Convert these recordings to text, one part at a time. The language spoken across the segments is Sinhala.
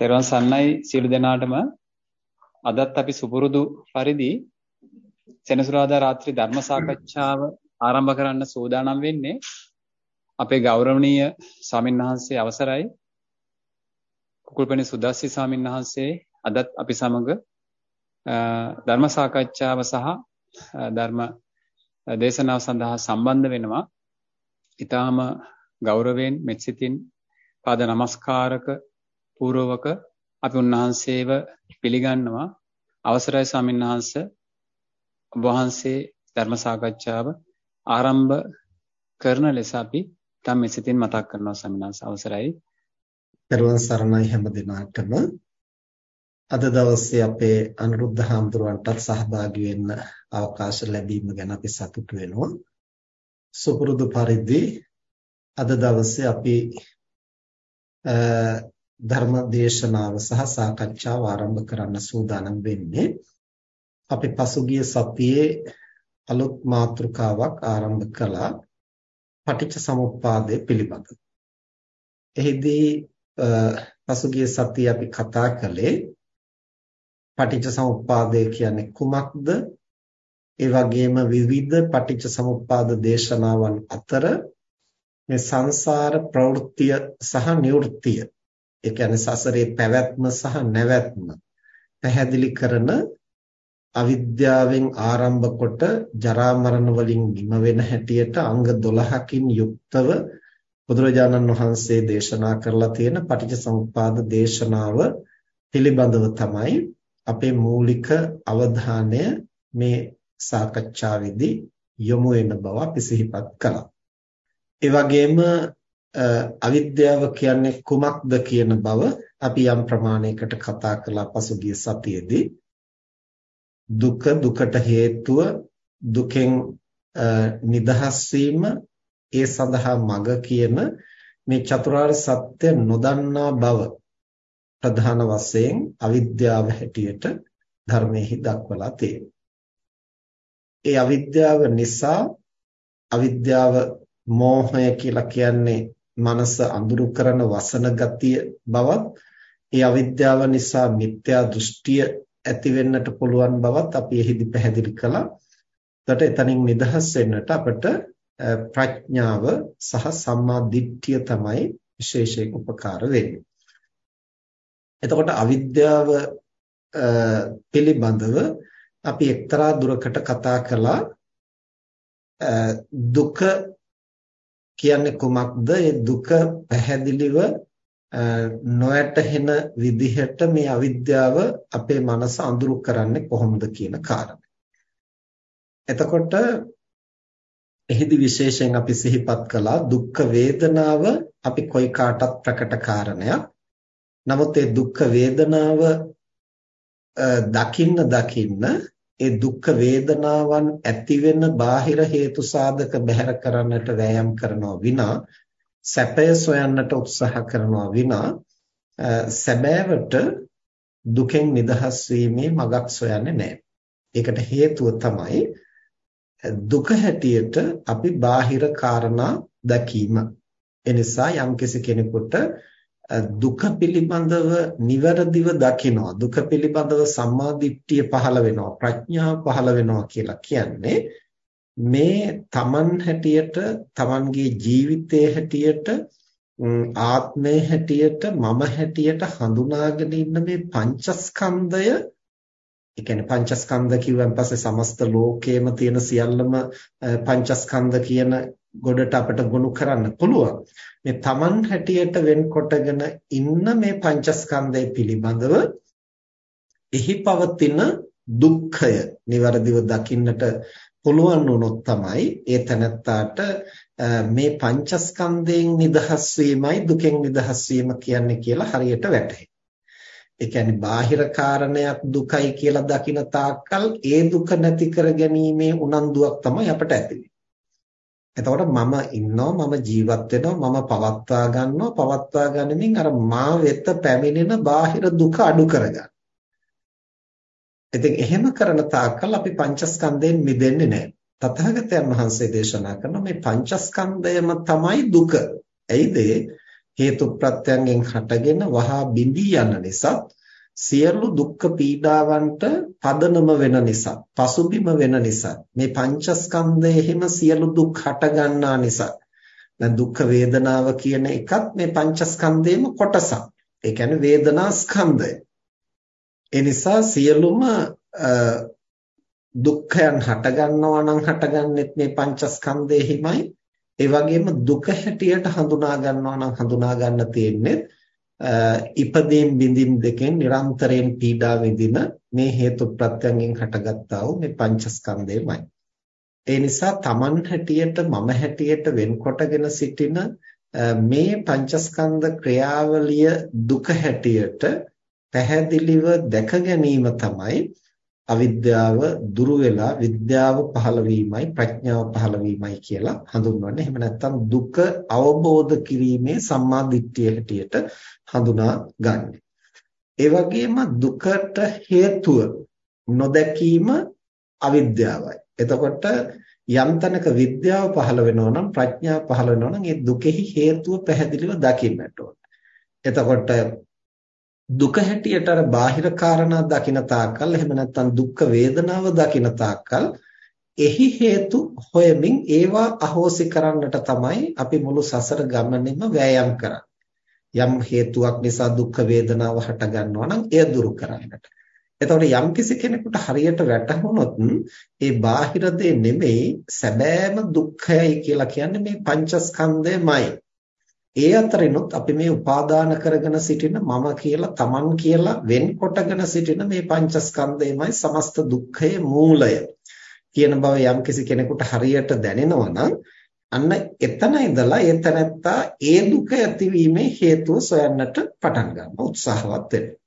තෙරුවන් සන්නයි සියලු දෙනාටම අදත් අපි සුපුරුදු පරිදි සෙනසුරාදා රාත්‍රී ධර්ම සාකච්ඡාව ආරම්භ කරන්න සූදානම් වෙන්නේ අපේ ගෞරවනීය ස්වාමින්වහන්සේ අවසරයි කුකුල්පනේ සුදස්සි ස්වාමින්වහන්සේ අදත් අපි සමග ධර්ම සාකච්ඡාව සහ ධර්ම දේශනාව සඳහා සම්බන්ධ වෙනවා. ඊටාම ගෞරවයෙන් මෙත්සිතින් පාද නමස්කාරක පූර්වවක අපි උන්වහන්සේව පිළිගන්නවා. අවසරයි ස්වාමීන් වහන්ස. ඔබ වහන්සේ ධර්ම සාකච්ඡාව ආරම්භ කරන ලෙස අපි තම මෙසිතින් මතක් කරනවා ස්වාමීන් වහන්ස. අවසරයි. පෙරවන් සරණයි හැම දිනකටම අද දවසේ අපේ අනුරුද්ධ හාමුදුරුවන්ටත් සහභාගී වෙන්න අවකාශ ලැබීම ගැන අපි සතුටු වෙනවා. සුපුරුදු පරිදි අද දවසේ අපි ධර්ම දේශනාව සහ සාකච්ඡාව ආරම්භ කරන්න සූදානම් වෙන්නේ අපි පසුගිය සතියේ අලුත් මාතෘකාවක් ආරම්භ කළා පටිච්ච සමුප්පාදය පිළිබඳව. එහිදී පසුගිය සතියේ අපි කතා කළේ පටිච්ච සමුප්පාදය කියන්නේ කුමක්ද? ඒ වගේම විවිධ පටිච්ච සමුප්පාද දේශනාවන් අතර මේ සංසාර ප්‍රවෘත්තිය සහ නිවෘත්තිය ඒ කියන්නේ සසරේ පැවැත්ම සහ නැවැත්ම පැහැදිලි කරන අවිද්‍යාවෙන් ආරම්භ කොට ජරා මරණ වලින් නිම වෙන හැටියට අංග 12කින් යුක්තව බුදුරජාණන් වහන්සේ දේශනා කරලා තියෙන පටිච්චසමුප්පාද දේශනාව පිළිබඳව තමයි අපේ මූලික අවධානය මේ සාකච්ඡාවේදී යොමු වෙන බව අපි සිහිපත් කළා. ඒ වගේම අවිද්‍යාව කියන්නේ කුමක්ද කියන බව අපි යම් ප්‍රමාණයකට කතා කළා පසුගිය සතියේදී දුක දුකට හේතුව දුකෙන් නිදහස් වීම ඒ සඳහා මඟ කියන මේ චතුරාර්ය සත්‍ය නොදන්නා බව ප්‍රධාන වශයෙන් අවිද්‍යාව හැටියට ධර්මයේ දක්වලා තියෙනවා. ඒ අවිද්‍යාව නිසා අවිද්‍යාව මෝහය කියලා කියන්නේ මනස අඳුරු කරන වසන ගතිය බවත් ඒ අවිද්‍යාව නිසා මිත්‍යා දෘෂ්ටිය ඇති වෙන්නට පුළුවන් බවත් අපි එහිදී පැහැදිලි කළා. එතකොට එතනින් නිදහස් වෙන්නට අපට ප්‍රඥාව සහ සම්මා දිට්ඨිය තමයි විශේෂයෙන් උපකාර වෙන්නේ. එතකොට අවිද්‍යාව පිළිබඳව අපි එක්තරා දුරකට කතා කළා දුක කියන්නේ කුමක්ද? ඒ දුක පැහැදිලිව නොයැටහෙන විදිහට මේ අවිද්‍යාව අපේ මනස අඳුරු කරන්නේ කොහොමද කියන කාරණය. එතකොට එහිදි විශේෂයෙන් අපි සිහිපත් කළා දුක්ඛ වේදනාව අපි කොයි කාටත් ප්‍රකට කාරණයක්. නමුත් ඒ දුක්ඛ වේදනාව දකින්න දකින්න ඒ දුක් වේදනාවන් ඇති වෙන බාහිර හේතු සාධක බැහැර කරන්නට වෑයම් කරනවා විනා සැපය සොයන්නට උත්සාහ කරනවා විනා සැබෑවට දුකෙන් නිදහස් වීමේ මඟක් සොයන්නේ නැහැ. ඒකට හේතුව තමයි දුක හැටියට අපි බාහිර කාරණා දැකීම. එනිසා යම්කිසි කෙනෙකුට දුක පිළිබඳව නිවැරදිව දකිනවා. දුක පිළිබඳව සම්මාදිට්ඨිය පහළ වෙනවා. ප්‍රඥාව පහළ වෙනවා කියලා කියන්නේ මේ තමන් හැටියට තමන්ගේ ජීවිතයේ හැටියට ආත්මයේ හැටියට මම හැටියට හඳුනාගෙන ඉන්න මේ පංචස්කන්ධය ඒ කියන්නේ පංචස්කන්ධ කිව්වන් පස්සේ සමස්ත ලෝකයේම තියෙන සියල්ලම පංචස්කන්ධ කියන ගොඩට අපිට ගොනු කරන්න පුළුවන්. මේ Taman හැටියට වෙන්කොටගෙන ඉන්න මේ පංචස්කන්ධය පිළිබඳව එහි පවතින දුක්ඛය નિවරදිව දකින්නට පුළුවන් වුණොත් තමයි ඒ තැනත්තාට මේ පංචස්කන්ධයෙන් නිදහස් වීමයි දුකෙන් නිදහස් වීම කියන්නේ කියලා හරියට වැටහෙයි. ඒ කියන්නේ බාහිර කාරණයක් දුකයි කියලා දකින තාක්කල් ඒ දුක නැති කර ගැනීමේ උනන්දුවක් තමයි අපට ඇති එතකොට මම ඉන්නවා මම ජීවත් වෙනවා මම පවත්වා ගන්නවා පවත්වා ගනිමින් අර මා වෙත පැමිණෙන බාහිර දුක අඩු කරගන්න. ඉතින් එහෙම කරන තාක්කල් අපි පංචස්කන්ධයෙන් මිදෙන්නේ නැහැ. තථාගතයන් වහන්සේ දේශනා කරන මේ පංචස්කන්ධයම තමයි දුක. එයිද හේතු ප්‍රත්‍යයෙන් හටගෙන වහා බිඳී යන නිසා සියලු දුක්ඛ පීඩාවන්ට පදනම වෙන නිසා පසුබිම වෙන නිසා මේ පංචස්කන්ධයෙහිම සියලු දුක් හට ගන්නා නිසා. දැන් දුක්ඛ වේදනාව කියන එකත් මේ පංචස්කන්ධයේම කොටසක්. ඒ කියන්නේ වේදනා ස්කන්ධය ඒ නිසා සියලුම දුක්ඛයන් හට ගන්නවා නම් හටගන්නෙත් මේ පංචස්කන්ධයෙහිමයි ඒ වගේම දුක හැටියට හඳුනා ගන්නවා නම් හඳුනා ගන්න තියෙන්නේ ඉපදීම් බිඳින් දෙකෙන් නිරන්තරයෙන් පීඩා විඳින මේ හේතු ප්‍රත්‍යයෙන් හටගත්තා වූ මේ පංචස්කන්ධයමයි. ඒ නිසා Taman හැටියට මම හැටියට වෙන්කොටගෙන සිටින මේ පංචස්කන්ධ ක්‍රියාවලිය දුක හැටියට පැහැදිලිව දැක ගැනීම තමයි අවිද්‍යාව දුරු වෙලා විද්‍යාව පහළ වීමයි ප්‍රඥාව පහළ වීමයි කියලා හඳුන්වන්නේ. එහෙම නැත්නම් දුක අවබෝධ කිරීමේ සම්මා දිට්ඨිය හැටියට හඳුනා ගන්න. ඒ වගේම දුකට හේතුව නොදැකීම අවිද්‍යාවයි. එතකොට යම් තැනක විද්‍යාව පහළ වෙනවා නම් ප්‍රඥාව පහළ වෙනවා නම් ඒ දුකෙහි හේතුව පැහැදිලිව දකින්නට ඕන. එතකොට දුක හැටියට අර බාහිර කාරණා දකින තාක්කල් එහෙම නැත්නම් දුක් වේදනාව දකින තාක්කල් එහි හේතු හොයමින් ඒවා අහෝසි කරන්නට තමයි අපි මුළු සසර ගමනේම වෑයම් කරන්නේ. යම් හේතුවක් නිසා දුක් වේදනාව හට ගන්නවා නම් එය දුරු කරන්නට. එතකොට යම් කිසි කෙනෙකුට හරියට වැටහුනොත් ඒ බාහිර දේ නෙමෙයි සැබෑම දුක්ඛයයි කියලා කියන්නේ මේ පංචස්කන්ධයමයි. ඒ අතරිනුත් අපි මේ උපාදාන කරගෙන සිටින මම කියලා තමන් කියලා වෙන්කොටගෙන සිටින මේ පංචස්කන්ධයමයි සමස්ත දුක්ඛයේ මූලය කියන බව යම්කිසි කෙනෙකුට හරියට දැනෙනවා නම් අන්න එතන ඉඳලා ඒ තැනත්තා ඒ දුක ඇතිවීමේ හේතුව සොයන්නට පටන් ගන්නවා උත්සාහවත් වෙනවා.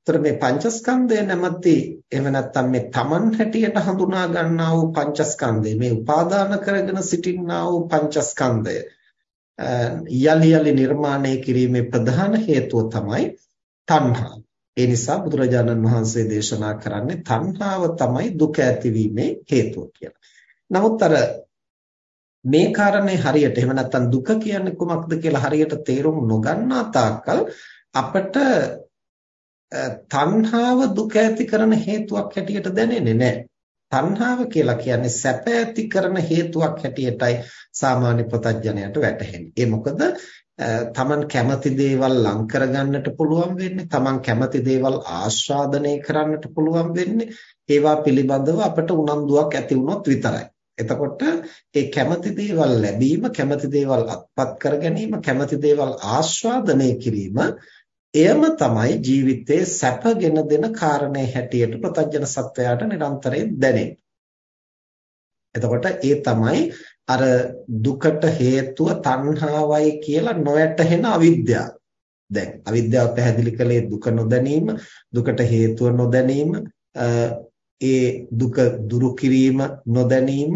ඒතර මේ පංචස්කන්ධය නැමැති එහෙම නැත්නම් මේ තමන් හැටියට හඳුනා ගන්නා වූ පංචස්කන්ධය මේ උපාදාන කරගෙන සිටිනා වූ පංචස්කන්ධය යලි යලි නිර්මාණය කිරීමේ ප්‍රධාන හේතුව තමයි තණ්හාව. ඒ නිසා බුදුරජාණන් වහන්සේ දේශනා කරන්නේ තණ්හාව තමයි දුක ඇතිවීමේ හේතුව කියලා. නමුත් අර මේ කාරණේ හරියට එහෙම නැත්නම් දුක කියන්නේ කුමක්ද කියලා හරියට තේරුම් නොගන්නා තාක්කල් අපට තණ්හාව දුක ඇති කරන හේතුවක් හැටියට දැනෙන්නේ නැහැ. තණ්හාව කියලා කියන්නේ සැප ඇති කරන හේතුවක් හැටියටයි සාමාන්‍ය ප්‍රතඥයට වැටහෙන්නේ. ඒ මොකද තමන් කැමති දේවල් ලං කරගන්නට පුළුවන් වෙන්නේ, තමන් කැමති දේවල් ආස්වාදනය කරන්නට පුළුවන් වෙන්නේ, ඒවා පිළිබඳව අපට උනන්දුවක් ඇති වුණොත් විතරයි. එතකොට ඒ කැමති දේවල් ලැබීම, කැමති දේවල් අත්පත් කර ගැනීම, කැමති දේවල් ආස්වාදනය කිරීම එයම තමයි ජීවිතයේ සැපගෙන දෙන කාරණේ හැටියට ප්‍රතඥ සත්වයාට නිරන්තරයෙන් දැනෙන්නේ. එතකොට ඒ තමයි අර දුකට හේතුව තණ්හාවයි කියලා නොවැටහෙන අවිද්‍යාව. දැන් අවිද්‍යාව පැහැදිලි කළේ දුක නොදැනීම, දුකට හේතුව නොදැනීම, ඒ දුක දුරු කිරීම නොදැනීම,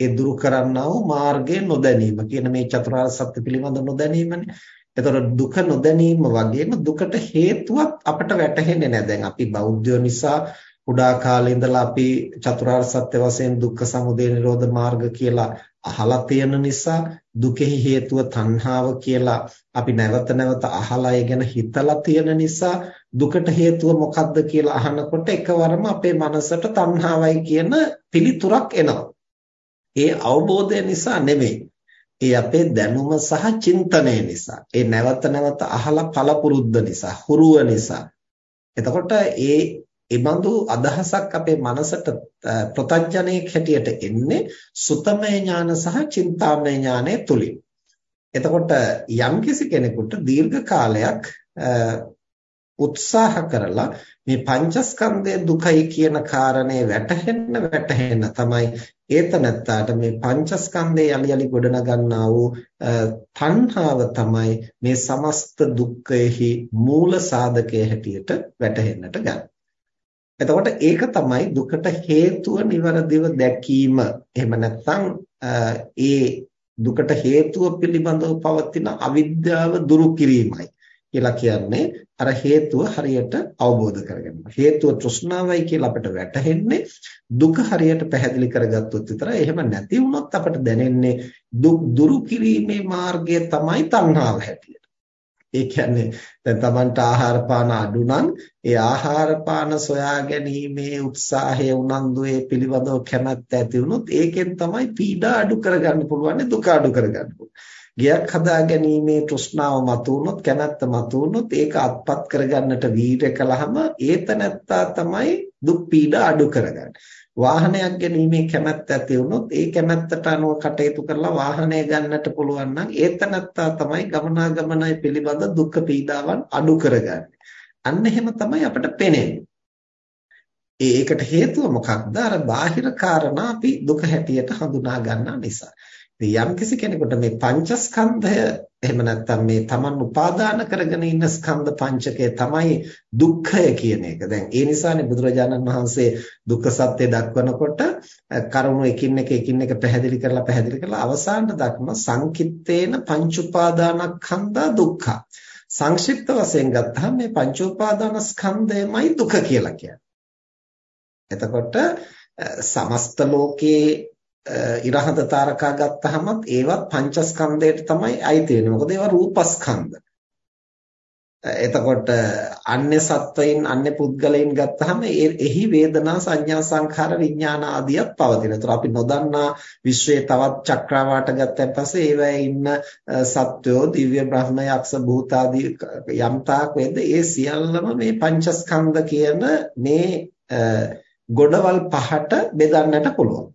ඒ දුරු කරන්නා වූ මාර්ගය නොදැනීම කියන මේ චතුරාර්ය සත්‍ය පිළිබඳ නොදැනීමනේ. එතකොට දුක නොදැනීම වගේම දුකට හේතුවක් අපට වැටහෙන්නේ නැහැ. දැන් අපි බෞද්ධයෝ නිසා කුඩා කාලේ ඉඳලා අපි චතුරාර්ය සත්‍ය වශයෙන් දුක්ඛ සමුදය නිරෝධ මාර්ග කියලා අහලා තියෙන නිසා දුකෙහි හේතුව තණ්හාව කියලා අපි නැවත නැවත අහලා ඒ ගැන හිතලා තියෙන නිසා දුකට හේතුව මොකක්ද කියලා අහනකොට එකවරම අපේ මනසට තණ්හාවයි කියන පිළිතුරක් එනවා. ඒ අවබෝධය නිසා නෙමෙයි. ඒ අපේ දැනුම සහ චින්තනය නිසා ඒ නැවත නැවත අහලා පළපුරුද්ද නිසා හුරුව නිසා එතකොට ඒ ඒබඳු අදහසක් අපේ මනසට ප්‍රත්‍යඥයේ හැටියට එන්නේ සුතමය ඥාන සහ චින්තාමය ඥානය තුලින් එතකොට යම්කිසි කෙනෙකුට දීර්ඝ කාලයක් උත්සාහ කරලා මේ පංචස්කන්ධය දුකයි කියන කාරණේ වැටහෙන්න වැටහෙන්න තමයි ඒතනත්තාට මේ පංචස්කන්ධය යලි යලි ගොඩනගන්නා වූ තණ්හාව තමයි මේ සමස්ත දුක්ඛෙහි මූල සාධකයේ හැටියට වැටහෙන්නට ගන්න. එතකොට ඒක තමයි දුකට හේතුව નિවරදිව දැකීම. එහෙම නැත්නම් ඒ දුකට හේතුව පිළිබඳව පවතින අවිද්‍යාව දුරු කිරීමයි. කියලා කියන්නේ අර හේතුව හරියට අවබෝධ කරගන්න. හේතුව තෘෂ්ණාවයි කියලා අපිට වැටහෙන්නේ දුක හරියට පැහැදිලි කරගත්තොත් විතරයි. එහෙම නැති වුණොත් අපිට දැනෙන්නේ දුක් දුරු කිරීමේ මාර්ගය තමයි තණ්හාව හැටියට. ඒ කියන්නේ දැන් Tamanට ආහාර පාන අඩු නම් ඒ ආහාර පාන සොයා ගැනීමේ උත්සාහය උනන්දුවේ පිළිබඳව කැමැත්ත ඇති වුණොත් ඒකෙන් තමයි පීඩා අඩු කරගන්න පුළුවන් දුක අඩු කරගන්න පුළුවන්. ගයක් හදා ගැනීමේ තෘෂ්ණාව මතුවුනොත් කැමැත්ත මතුවුනොත් ඒක අත්පත් කරගන්නට වීරය කළාම ඒතනත්තා තමයි දුක් පීඩා අඩු කරගන්නේ. වාහනයක් ගැනීමේ කැමැත්ත ඇති වුණොත් ඒ කැමැත්තට අනුව කටයුතු කරලා වාහනය ගන්නට පුළුවන් නම් ඒතනත්තා තමයි ගමනාගමනය පිළිබඳ දුක් පීඩාවන් අඩු කරගන්නේ. අන්න එහෙම තමයි අපිට පේන්නේ. ඒකට හේතුව මොකක්ද? අර බාහිර කාරණා අපි දුක හැටියට හඳුනා ගන්න නිසා. ඉතින් යම් කෙනෙකුට මේ පංචස්කන්ධය එහෙම නැත්නම් මේ Taman උපාදාන කරගෙන ඉන්න ස්කන්ධ පංචකය තමයි දුක්ඛය කියන එක. දැන් ඒ නිසානේ බුදුරජාණන් වහන්සේ දුක්ඛ සත්‍ය දක්වනකොට කරුණු එකින් එක එකින් එක පැහැදිලි කරලා පැහැදිලි කරලා අවසානට දක්වන සංකිට්තේන පංච උපාදානස්කන්ධා දුක්ඛ. සංක්ෂිප්ත වශයෙන් ගත්තහම මේ පංච උපාදාන ස්කන්ධයමයි දුක කියලා කියන්නේ. එතකොට සමස්ත ලෝකයේ ඉරහඳ තාරකා ගත්තහමත් ඒවත් පංචස්කන්ධයට තමයි අයිති වෙන්නේ. මොකද ඒවා රූපස්කන්ධ. එතකොට අන්‍ය සත්වයින් අන්‍ය පුද්ගලයන් ගත්තහම එහි වේදනා සංඥා සංඛාර විඥාන ආදියත් පවතින. ඒතර අපි නොදන්නා විශ්වයේ තවත් චක්‍රාවාට ගත්තන් පස්සේ ඒවැය ඉන්න සත්වෝ දිව්‍ය බ්‍රහ්ම යක්ෂ භූත ආදී යම්තාක් වේද ඒ සියල්ලම මේ පංචස්කන්ධ කියන මේ ගොඩවල් පහට බෙදන්නට පුළුවන්.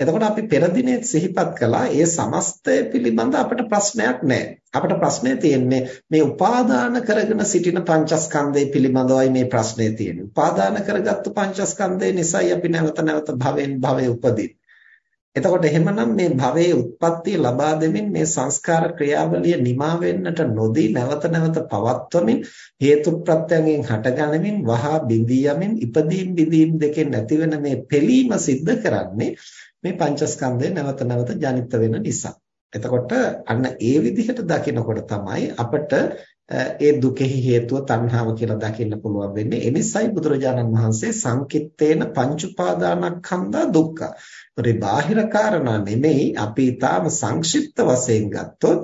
එතකොට අපි පෙර දිනේ සිහිපත් කළා ඒ සමස්තය පිළිබඳ අපට ප්‍රශ්නයක් නැහැ. අපට ප්‍රශ්නේ තියෙන්නේ මේ උපාදාන කරගෙන සිටින පංචස්කන්ධය පිළිබඳවයි මේ ප්‍රශ්නේ තියෙන්නේ. උපාදාන කරගත්තු පංචස්කන්ධය නිසායි අපි නැවත නැවත භවෙන් භවයේ උපදින්නේ. එතකොට එහෙමනම් මේ භවයේ උත්පත්තිය ලබා දෙමින් මේ සංස්කාර ක්‍රියාවලිය නිමා වෙන්නට නොදී නැවත නැවත පවත්වමින් හේතු ප්‍රත්‍යයෙන් හටගැනීමෙන් වහා බිඳී යමින් ඉදීම් බිඳීම් දෙකෙන් ඇතිවෙන මේ පෙළීම සිද්ධ කරන්නේ මේ පංචස්කන්ධය නැවත නැවත ජනිත වෙන නිසා. එතකොට අන්න ඒ විදිහට දකිනකොට තමයි අපිට ඒ දුකෙහි හේතුව තණ්හාව කියලා දකින්න පුළුවන් වෙන්නේ. ඒ නිසායි බුදුරජාණන් වහන්සේ සංකිට්තේන පංච උපාදානස්කන්ධා දුක්ඛ. ඒ බාහිර කාරණා නෙමෙයි අපි ඊටාම සංක්ෂිප්ත වශයෙන් ගත්තොත්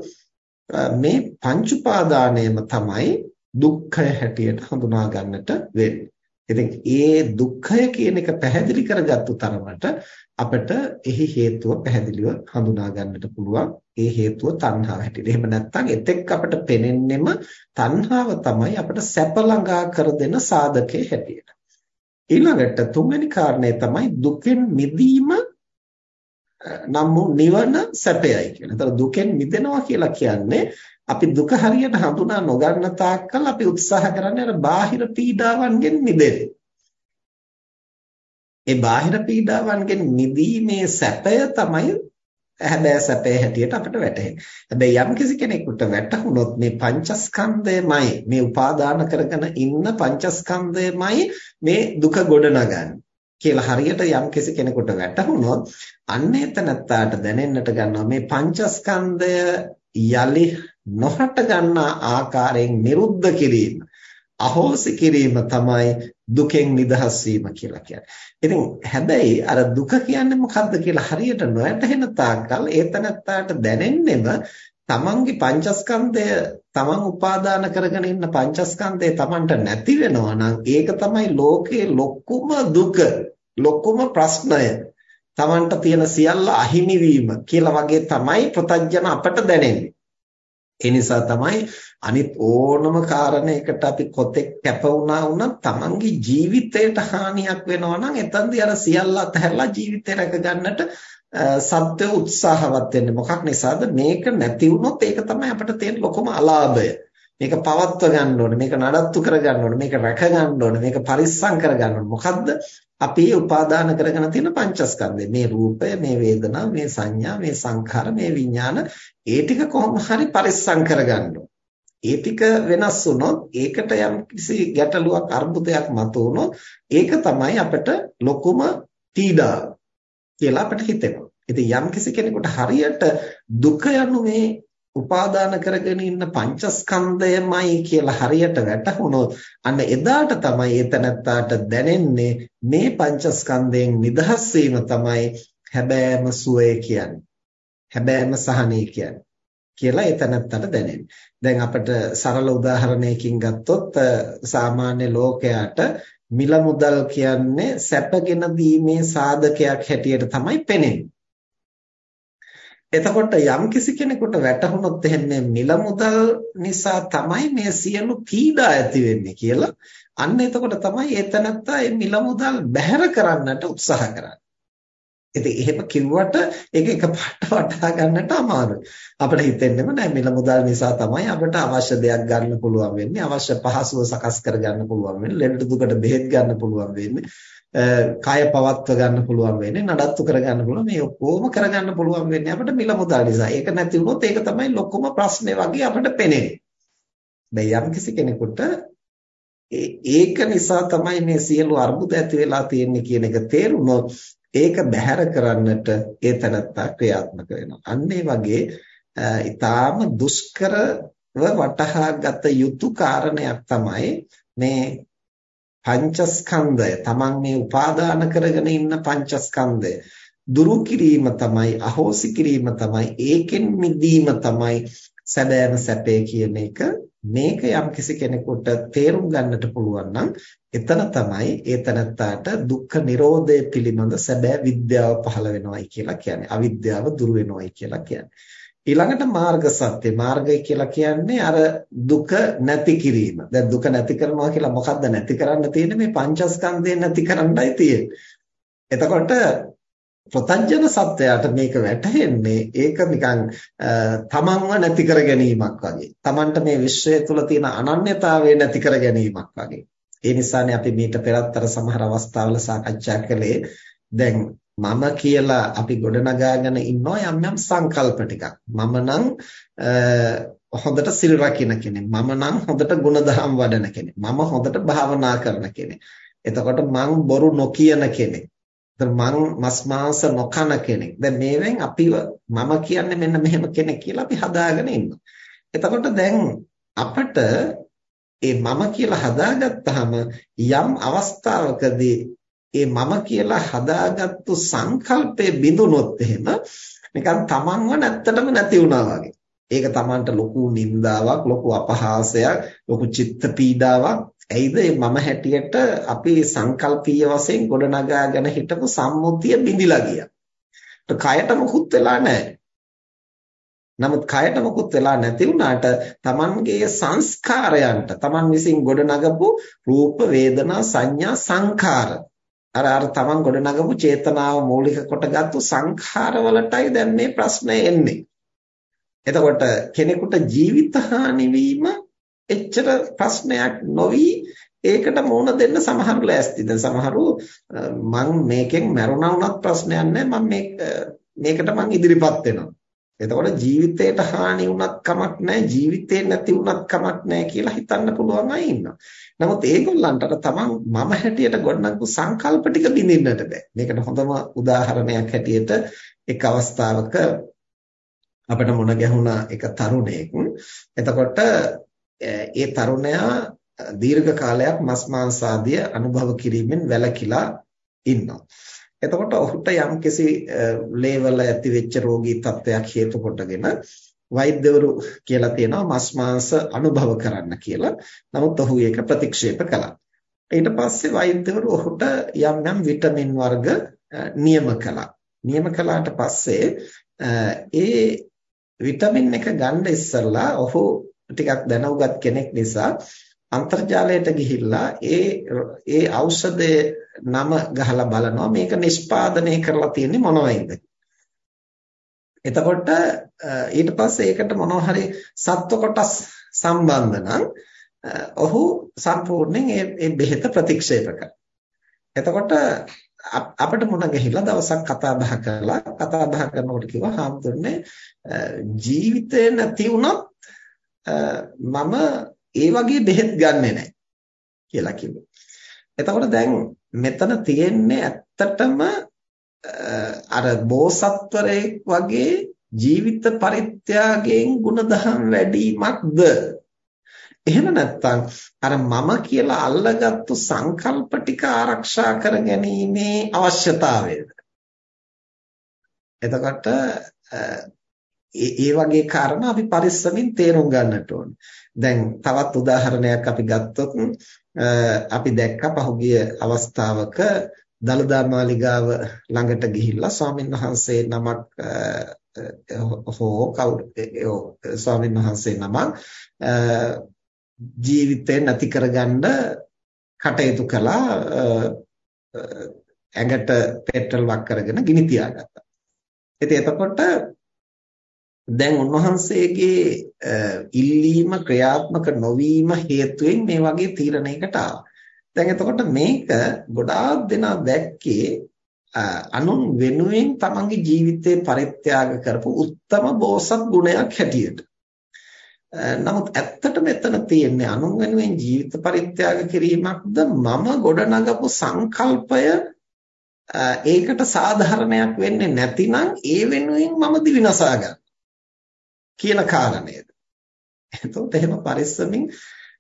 මේ පංච උපාදානයම තමයි දුක්ඛය හැටියට හඳුනා ගන්නට වෙන්නේ. ඉතින් ඒ දුක්ඛය කියන එක පැහැදිලි කරගත්තු තරමට අපිට එහි හේතුව පැහැදිලිව හඳුනා ගන්නට පුළුවන්. ඒ හේතුව තණ්හාව හැටියට. එහෙම නැත්නම් එතෙක් අපිට පෙනෙන්නෙම තණ්හාව තමයි අපිට සැප ළඟා කර දෙන සාධකයේ හැටියට. ඊළඟට තුන්වෙනි කාරණය තමයි දුකෙන් මිදීම නම් වූ නිවන සැපයයි කියන. ඒතර දුකෙන් මිදෙනවා කියලා කියන්නේ අපි දුක හරියට හඳුනා නොගන්න තාක්කල් අපි උත්සාහ කරන්නේ අර බාහිර පීඩාවන්ගෙන් මිදෙන්න. ඒ බාහිර පීඩාවන්ගෙන් මිදීමේ සැපය තමයි හැබැයි සැපේ හැටියට අපිට වැටහෙන්නේ. හැබැයි යම් කිසි කෙනෙකුට වැටහුනොත් මේ පංචස්කන්ධයමයි මේ උපාදාන කරගෙන ඉන්න පංචස්කන්ධයමයි මේ දුක ගොඩනගන්නේ. කියලා හරියට යම් කිසි කෙනෙකුට වැටහුනොත් අන්නේ තනත්තාට දැනෙන්නට ගන්නවා මේ පංචස්කන්ධය යලි නොහට ගන්නා ආකාරයෙන් නිරුද්ධ කිරීම අහෝසි කිරීම තමයි දුකෙන් නිදහස් වීම කියලා කියන්නේ. ඉතින් හැබැයි අර දුක කියන්නේ මොකක්ද කියලා හරියට නොයැටහෙන තාක්කල් ඒතනත්තාට දැනෙන්නෙම තමන්ගේ පංචස්කන්ධය තමන් උපාදාන කරගෙන ඉන්න පංචස්කන්ධය තමන්ට නැති වෙනවා නම් ඒක තමයි ලෝකේ ලොකුම දුක ලොකුම ප්‍රශ්නය තමන්ට තියෙන සියල්ල අහිමි වීම කියලා වගේ තමයි ප්‍රතඥ අපට දැනෙන්නේ ඒ නිසා තමයි අනිත් ඕනම කාරණයකට අපි කොතෙක් කැප වුණා වුණත් තමන්ගේ ජීවිතයට හානියක් වෙනවා නම් එතනදී අර සියල්ල අතහැරලා ජීවිතය රැක ගන්නට සත්‍ය උත්සාහවත් වෙන්නේ මොකක් නිසාද? මේක නැති වුණොත් ඒක තමයි අපිට තියෙන ලොකුම අලාභය. මේක පවත්ව ගන්න ඕනේ මේක නඩත්තු කර ගන්න ඕනේ මේක රැක ගන්න ඕනේ මේක පරිස්සම් කර ගන්න ඕනේ. මොකද්ද? අපි උපාදාන කරගෙන තියෙන පංචස්කන්ධය. මේ රූපය මේ වේදනා මේ සංඥා මේ සංඛාර මේ විඥාන ඒ ටික කොහොම හරි පරිස්සම් කරගන්න ඒ ටික වෙනස් වුණොත් ඒකට යම් කිසි ගැටලුවක් අර්බුදයක් මතුවුණොත් ඒක තමයි අපිට ලොකුම පීඩාව කියලා අපිට හිතෙනවා. ඉතින් යම් කිසි කෙනෙකුට හරියට දුක යනු මේ උපාදාන කරගෙන ඉන්න පංචස්කන්ධයමයි කියලා හරියට වැටහුණොත් අන්න එදාට තමයි එතනත්තාට දැනෙන්නේ මේ පංචස්කන්ධයෙන් නිදහස් වීම තමයි හැබෑම සුවය කියන්නේ. හැබෑම සහනය කියන්නේ. කියලා ඒ තැනත්තට දැනෙන්නේ. දැන් අපිට සරල උදාහරණයකින් ගත්තොත් සාමාන්‍ය ලෝකයාට මිල මුදල් කියන්නේ සැපගෙන දීමේ සාධකයක් හැටියට තමයි පෙනෙන්නේ. එතකොට යම් කිසි කෙනෙකුට වැටහුනොත් එහෙම මිල මුදල් නිසා තමයි මේ සියලු පීඩා ඇති වෙන්නේ කියලා අන්න එතකොට තමයි ඒ තනත්තා මේ මිල මුදල් බැහැර කරන්නට උත්සාහ කරන්නේ. ඉතින් එහෙම කිව්වට ඒක එකපාරට වටහා ගන්නට අමාරුයි. අපිට හිතෙන්නෙම නෑ මිල මුදල් නිසා තමයි අපිට අවශ්‍ය දෙයක් ගන්න පුළුවන් වෙන්නේ, අවශ්‍ය පහසුව සකස් කර ගන්න පුළුවන් වෙන්නේ, ලෙඩ දුකට බෙහෙත් ගන්න පුළුවන් වෙන්නේ, කය පවත්ව ගන්න පුළුවන් වෙන්නේ, නඩත්තු කර ගන්න පුළුවන්. මේ ඔක්කොම කර ගන්න පුළුවන් වෙන්නේ අපිට මිල මුදල් නිසා. ඒක නැති වුණොත් ඒක තමයි ලොකුම ප්‍රශ්නේ වගේ අපිට පෙනෙන්නේ. දැන් යම්කිසි කෙනෙකුට ඒක නිසා තමයි මේ සියලු අර්බුද ඇති වෙලා තියෙන්නේ කියන එක තේරුනොත් ඒක බැහැර කරන්නට ඒ තනත්තා ක්‍රියාත්මක වෙනවා. අන්න වගේ ඊටාම දුෂ්කරව වටහා ගත යුතු කාරණයක් තමයි මේ පංචස්කන්ධය. Taman මේ උපාදාන කරගෙන ඉන්න පංචස්කන්ධය දුරු කිරීම තමයි අහෝසි කිරීම තමයි ඒකෙන් මිදීම තමයි සැබෑම සැපේ කියන එක මේක යම්කිසි කෙනෙකුට තේරුම් ගන්නට පුළුවන් නම් එතන තමයි ඒ තනත්තාට දුක්ඛ නිරෝධය පිළිබඳ සැබෑ විද්‍යාව පහළ වෙනවයි කියලා කියන්නේ. අවිද්‍යාව දුරු වෙනවයි කියලා කියන්නේ. ඊළඟට මාර්ග සත්‍ය මාර්ගය කියලා කියන්නේ අර දුක නැති කිරීම. දැන් දුක නැති කරනවා කියලා මොකද්ද නැති කරන්න තියෙන්නේ මේ පංචස්කන්ධය නැති කරන්නයි තියෙන්නේ. එතකොට ප්‍රතඥ සත්වයාට මේක වැටහෙන්නේ ඒක නිකන් තමන්ව නැති කර ගැනීමක් වගේ. තමන්ට මේ විශ්වය තුල තියෙන අනන්‍යතාවය නැති කර ගැනීමක් වගේ. ඒ නිසානේ අපි මීට පෙරත් අර සමහර අවස්ථාවල සාකච්ඡා කළේ දැන් මම කියලා අපි ගොඩනගාගෙන ඉන්නවා යම් යම් සංකල්ප ටිකක්. මම නම් හොඳට සිල් රකින්න කෙනෙක්. මම නම් හොඳට ගුණධම් වඩන කෙනෙක්. මම හොඳට භාවනා කරන කෙනෙක්. එතකොට මං බොරු නොකියන කෙනෙක්. මං මස් මාංශ නොකන කෙනෙක්. දැන් මේවෙන් අපිව මම කියන්නේ මෙන්න මෙහෙම කෙනෙක් කියලා අපි හදාගෙන ඉන්නවා. එතකොට දැන් අපිට ඒ මම කියලා හදාගත්තාම යම් අවස්ථාවකදී ඒ මම කියලා හදාගත්තු සංකල්පේ බිඳුනොත් එහෙම නිකන් තමන්ව නැත්තටම නැති වුණා වගේ. ඒක තමන්ට ලොකු නින්දාවක්, ලොකු අපහාසයක්, ලොකු චිත්ත පීඩාවක් ඇයිද මම හැටියට අපි සංකල්පීය වශයෙන් ගොඩනගාගෙන හිටපු සම්මුතිය බිඳිලා ගියා. කයට මොකුත් වෙලා නැහැ. නමුත් කයට මොකුත් වෙලා නැති වුණාට Tamanගේ සංස්කාරයන්ට Taman විසින් ගොඩනගපු රූප වේදනා සංඥා සංඛාර අර අර Taman ගොඩනගපු චේතනාව මූලික කොටගත්තු සංඛාරවලටයි දැන් මේ ප්‍රශ්නේ එන්නේ. එතකොට කෙනෙකුට ජීවිත හානි වීම එච්චර ප්‍රශ්නයක් නොවි ඒකට මුහුණ දෙන්න සමහරු ලෑස්ති. දැන් සමහරු මං මේකෙන් මැරුණා වුණත් ප්‍රශ්නයක් නැහැ. මම මේක මේකට මං ඉදිරිපත් වෙනවා. එතකොට ජීවිතේට හානි වුණත් කමක් නැහැ ජීවිතේ නැති වුණත් කමක් නැහැ කියලා හිතන්න පුළුවන් අය ඉන්නවා. නමුත් ඒගොල්ලන්ට තමන් මම හැටියට ගොඩනගපු සංකල්ප ටික බිඳින්නට බෑ. මේකට හොඳම උදාහරණයක් හැටියට එක් අවස්ථාවක අපිට මුණ ගැහුණා එක තරුණයෙක්. එතකොට ඒ තරුණයා දීර්ඝ කාලයක් මස් මාංශ ආදිය අනුභව කිරීමෙන් වැළකීලා ඉන්නවා. එතකොට ඔහුට යම්කිසි ලේවල ඇති වෙච්ච රෝගී තත්ත්වයක් හේතු කොටගෙන වෛද්‍යවරු කියලා තියෙනවා මස් මාංශ අනුභව කරන්න කියලා. නමුත් ඔහු ඒක ප්‍රතික්ෂේප කළා. ඊට පස්සේ වෛද්‍යවරු ඔහුට යම් යම් විටමින් වර්ග නියම කළා. නියම කළාට පස්සේ ඒ විටමින් එක ගන්න ඉස්සෙල්ලා ඔහු ටිකක් දැනුගත් කෙනෙක් නිසා අන්තර්ජාලයට ගිහිල්ලා ඒ ඒ ඖෂධයේ නම ගහලා බලනවා මේක නිෂ්පාදනය කරලා තියෙන්නේ මොනවයින්ද එතකොට ඊට පස්සේ ඒකට මොනවා හරි සත්ව කොටස් සම්බන්ධ නම් ඔහු සම්පූර්ණයෙන් ඒ ඒ බෙහෙත ප්‍රතික්ෂේප කරනවා. එතකොට අපිට මුණ ගැහිලා දවසක් කතා බහ කරලා කතා බහ කරනකොට කිව්වා හාමුදුරනේ ජීවිතේ නැති වුණත් මම ඒ වගේ බෙහෙත් ගන්නෙ නැහැ කියලා කිව්වා. එතකොට දැන් මෙතන තියෙන්නේ ඇත්තටම අර බෝසත්වරයෙක් වගේ ජීවිත පරිත්‍යාගයෙන් ಗುಣධම් වැඩිමක්ද එහෙම නැත්නම් අර මම කියලා අල්ලගත්තු සංකල්ප ටික ආරක්ෂා කර ගැනීමේ අවශ්‍යතාවයද එතකොට ඒ වගේ කාරණා අපි පරිස්සමින් තේරුම් ගන්නට ඕන. දැන් තවත් උදාහරණයක් අපි ගත්තොත් අපි දැක්ක පහුගිය අවස්ථාවක දලදා මාලිගාව ළඟට ගිහිල්ලා ස්වාමීන් වහන්සේ නමක් හෝ කවුරු ස්වාමීන් වහන්සේ නමක් ජීවිතේ නැති කරගන්න කටයුතු කළා ඇඟට පෙට්‍රල් වක් කරගෙන ගිනි තියාගත්තා. ඉතින් එතකොට දැන් උන්වහන්සේගේ ඉල්ලීම ක්‍රියාත්මක නොවීම හේතුවෙන් මේ වගේ තීරණයකට ආවා. දැන් එතකොට මේක ගොඩාක් දෙනා දැක්කේ අනුන් වෙනුවෙන් තමන්ගේ ජීවිතේ පරිත්‍යාග කරපු උත්තම බෝසත් ගුණයක් හැටියට. නමුත් ඇත්තට මෙතන තියෙන්නේ අනුන් වෙනුවෙන් ජීවිත පරිත්‍යාග කිරීමක්ද මම ගොඩනගපු සංකල්පය ඒකට සාධාරණයක් වෙන්නේ නැතිනම් ඒ වෙනුවෙන් මම දිවිනසා ගන්න කියන කාරණේද එතකොට එහෙම පරිස්සමින්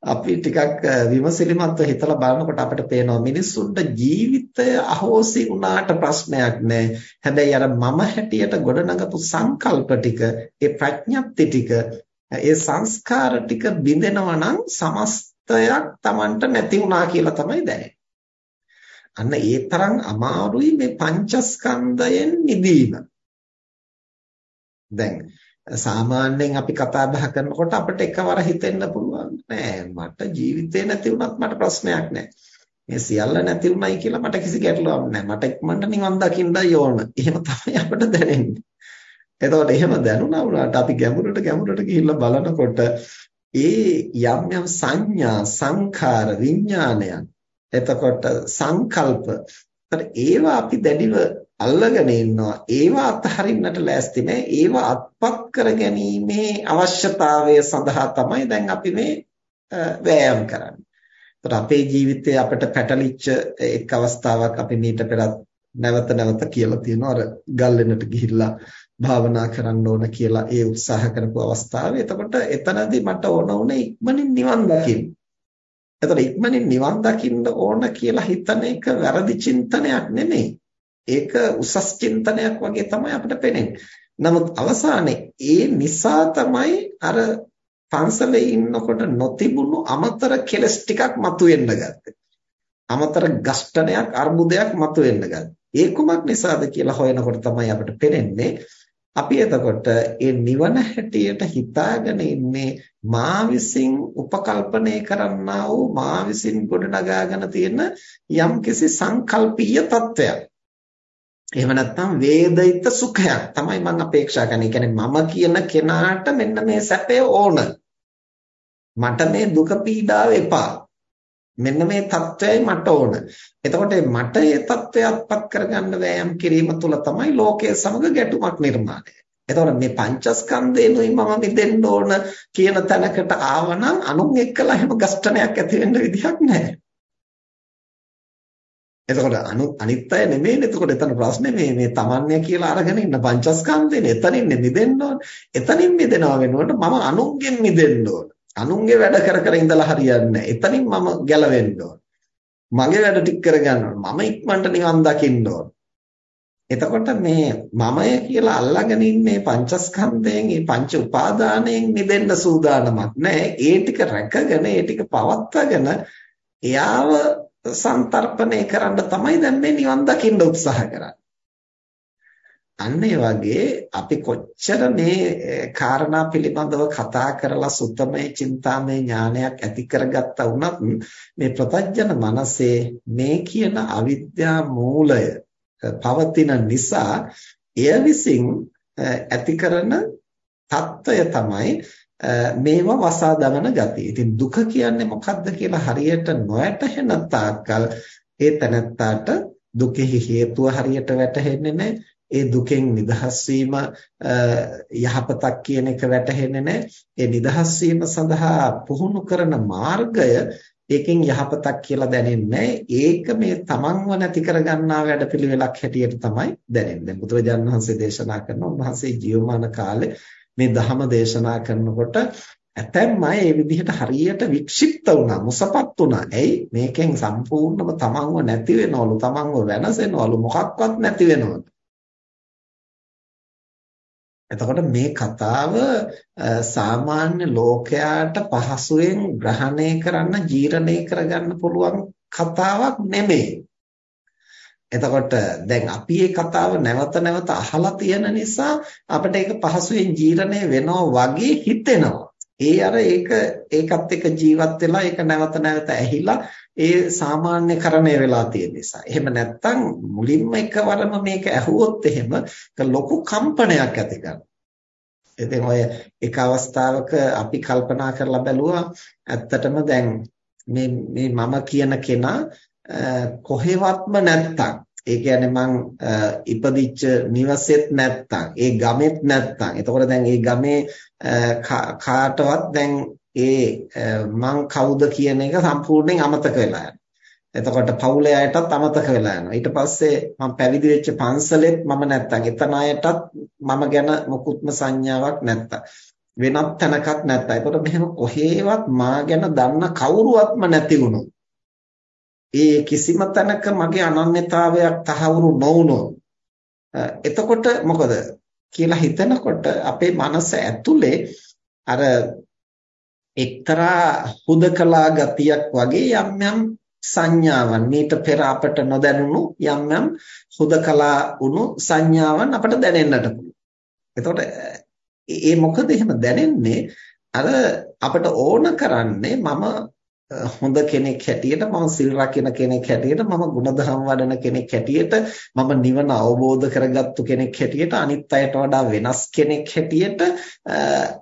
අපි ටිකක් විමසිලිමත්ව හිතලා බලනකොට අපිට පේනවා මිනිස්සුන්ට ජීවිතය අහෝසි වුණාට ප්‍රශ්නයක් නැහැ. හැබැයි අර මම හැටියට ගොඩනගපු සංකල්ප ටික, ඒ ප්‍රඥප්ති ටික, ඒ සංස්කාර ටික බිඳෙනවා නම් සමස්තයක් Tamanට නැති වුණා කියලා තමයි දැනෙන්නේ. අන්න ඒ තරම් අමාරුයි මේ පංචස්කන්ධයෙන් මිදීම. දැන් සාමාන්‍යයෙන් අපි කතා බහ කරනකොට අපිට එකවර හිතෙන්න පුළුවන්. නෑ මට ජීවිතේ නැති වුණත් මට ප්‍රශ්නයක් නෑ. මේ සියල්ල නැති වුණයි කියලා මට කිසි ගැටලුවක් නෑ. මට ඉක්මනට නිවන් දකින්නයි ඕන. එහෙම තමයි අපිට දැනෙන්නේ. එතකොට එහෙම දැනුණා වුණාට අපි ගැඹුරට ගැඹුරට ගිහිල්ලා බලනකොට ඒ යම් යම් සංඥා සංඛාර විඥානයන් එතකොට සංකල්ප ඒවා අපි දැඩිව අල්ලගෙන ඉන්නවා ඒවා අත්හරින්නට ලෑස්ති නැහැ ඒවා අත්පත් කර ගැනීමේ අවශ්‍යතාවය සඳහා තමයි දැන් අපි මේ වෑයම් කරන්නේ. ඒතර අපේ ජීවිතයේ අපිට පැටලිච්ච එක් අවස්ථාවක් අපි මීට පෙරත් නැවත නැවත කියලා තියෙනවා අර ගල්ලෙනට ගිහිල්ලා භාවනා කරන්න ඕන කියලා ඒ උත්සාහ කරපු අවස්ථාවේ එතකොට එතනදී මට ඕන උනේ ඉක්මනින් නිවන් දකින්න. එතකොට ඉක්මනින් නිවන් දකින්න ඕන කියලා හිතන එක වැරදි චින්තනයක් නෙමෙයි. ඒක උසස් චින්තනයක් වගේ තමයි අපිට පේන්නේ. නමුත් අවසානයේ ඒ නිසා තමයි අර පන්සලේ ඉන්නකොට නොතිබුණු අමතර කෙලස් ටිකක් මතුවෙන්න ගත්තේ. අමතර ගස්ඨනයක් අර්බුදයක් මතුවෙන්න ගත්තා. ඒ කුමක් නිසාද කියලා හොයනකොට තමයි අපිට පේන්නේ අපි එතකොට ඒ නිවන හැටියට හිතාගෙන ඉන්නේ මා විසින් උපකල්පනය කරන්නා වූ මා විසින් ගොඩනගාගෙන තියෙන යම්කිසි සංකල්පීය තත්වයක්. එහෙම නැත්නම් වේදිත සුඛයක් තමයි මම අපේක්ෂා කරන්නේ. කියන්නේ මම කියන කෙනාට මෙන්න මේ සැපය ඕන. මට මේ දුක පීඩාව එපා. මෙන්න මේ தත්වයයි මට ඕන. එතකොට මට මේ தත්වය අත්පත් කරගන්න වෑයම් කිරීම තුළ තමයි ලෝකයේ සමග ගැටුමක් නිර්මාණය. එතකොට මේ පංචස්කන්ධේනුයි මම මිදෙන්න ඕන කියන තැනකට ආවනම් අනුන් එක්කලා හැම ගස්ඨනයක් ඇති වෙන්න විදිහක් නැහැ. එතකොට අනු අනිත් අය නෙමෙයිනේ එතකොට එතන ප්‍රශ්නේ මේ මේ තමන්ය කියලා අරගෙන ඉන්න පංචස්කන්ධේනේ එතනින් මිදෙන්න ඕන. එතනින් මිදෙනවා වෙනුවට මම අනුන්ගෙන් මිදෙන්න ඕන. අනුන්ගේ වැඩ කර කර ඉඳලා හරියන්නේ එතනින් මම ගැලවෙන්න ඕන. මගේ වැඩ ටික කරගන්න ඕන. මම ඉක්මනට නිවන් දකින්න ඕන. එතකොට මේ මමය කියලා අල්ලාගෙන ඉන්නේ පංචස්කන්ධයෙන් මේ පංච උපාදානයෙන් මිදෙන්න සූදානමක් නැහැ. ඒ ටික රැකගෙන ඒ ටික පවත්වාගෙන එයාව සංතරපණය කරන්න තමයි දැන් මේ නිවන් දකින්න උත්සාහ කරන්නේ. අන්න ඒ වගේ අපි කොච්චර මේ කාරණා පිළිබඳව කතා කරලා සුත්තමේ චින්තාමේ ඥානයක් ඇති කරගත්තා වුණත් මේ ප්‍රත්‍යඥ මනසේ මේ කියන අවිද්‍යා මූලය පවතින නිසා එය විසින් ඇති කරන తত্ত্বය තමයි මේවා වසා දමන ගතිය. ඉතින් දුක කියන්නේ මොකක්ද කියලා හරියට නොවැටහෙන තාක්කල් ඒ තනත්තාට දුකෙහි හේතුව හරියට වැටහෙන්නේ නැහැ. ඒ දුකෙන් නිදහස් යහපතක් කියන එක වැටහෙන්නේ නැහැ. ඒ නිදහස් සඳහා පුහුණු කරන මාර්ගය ඒකෙන් යහපතක් කියලා දැනෙන්නේ ඒක මේ තමන්ව නැති කරගන්නා වැඩපිළිවෙලක් හැටියට තමයි දැනෙන්නේ. දැන් බුදුරජාණන් වහන්සේ දේශනා කරන උන්වහන්සේ ජීවමාන කාලේ මේ ධහම දේශනා කරනකොට ඇතැම් අය මේ විදිහට හරියට වික්ෂිප්ත වුණා මුසපත් වුණා. ඇයි මේකෙන් සම්පූර්ණම තමන්ව නැති වෙනවලු තමන්ව වෙනසෙනවලු මොකක්වත් නැති වෙනවලු. එතකොට මේ කතාව සාමාන්‍ය ලෝකයාට පහසුවෙන් ග්‍රහණය කරන්න ජීර්ණය කරගන්න පුළුවන් කතාවක් නෙමෙයි. එතකොට දැන් අපි මේ කතාව නැවත නැවත අහලා තියෙන නිසා අපිට ඒක පහසුවෙන් ජීර්ණය වෙනවා වගේ හිතෙනවා. ඒ අර ඒක ඒකත් එක්ක ජීවත් වෙලා ඒක නැවත නැවත ඇහිලා ඒ සාමාන්‍යකරණය වෙලා තියෙන නිසා. එහෙම නැත්නම් මුලින්ම එකවරම මේක ඇහුවොත් එහෙම ලොකු කම්පනයක් ඇති කරනවා. ඉතින් ඔය එක අවස්ථාවක අපි කල්පනා කරලා බැලුවා ඇත්තටම දැන් මේ මේ මම කියන කෙනා කොහෙවත්ම නැත්තම් ඒ කියන්නේ මං ඉපදිච්ච නිවසෙත් නැත්තම් ඒ ගමෙත් නැත්තම් එතකොට දැන් ඒ ගමේ කාටවත් දැන් ඒ මං කවුද කියන එක සම්පූර්ණයෙන් අමතක වෙලා යනවා. එතකොට පවුලේ අයටත් අමතක වෙලා යනවා. ඊට පස්සේ මම පැවිදි වෙච්ච පන්සලෙත් මම නැත්තම් එතන අයටත් මම ගැන මොකුත්ම සංඥාවක් නැත්තම් වෙනත් තැනකත් නැත්තම්. එතකොට මෙහෙම කොහේවත් මා ගැන දන්න කවුරුවත්ම නැති වුණොත් ඒ කිසිම තැනක මගේ අනන්‍යතාවයක් තහවුරු නොවුනොත් එතකොට මොකද කියලා හිතනකොට අපේ මනස ඇතුලේ අර එක්තරා හුදකලා ගතියක් වගේ යම් යම් සංඥාවන් මීට පෙර අපට නොදැනුණු යම් යම් හුදකලා වුණු සංඥාවන් අපට දැනෙන්නට පුළුවන්. එතකොට ඒ මොකද එහෙම දැනෙන්නේ අර අපට ඕන කරන්නේ මම හොඳ කෙනෙක් හැටියට මම සිල් රකින්න කෙනෙක් හැටියට මම ගුණධම් වඩන කෙනෙක් හැටියට මම නිවන අවබෝධ කරගත්තු කෙනෙක් හැටියට අනිත් අයට වඩා වෙනස් කෙනෙක් හැටියට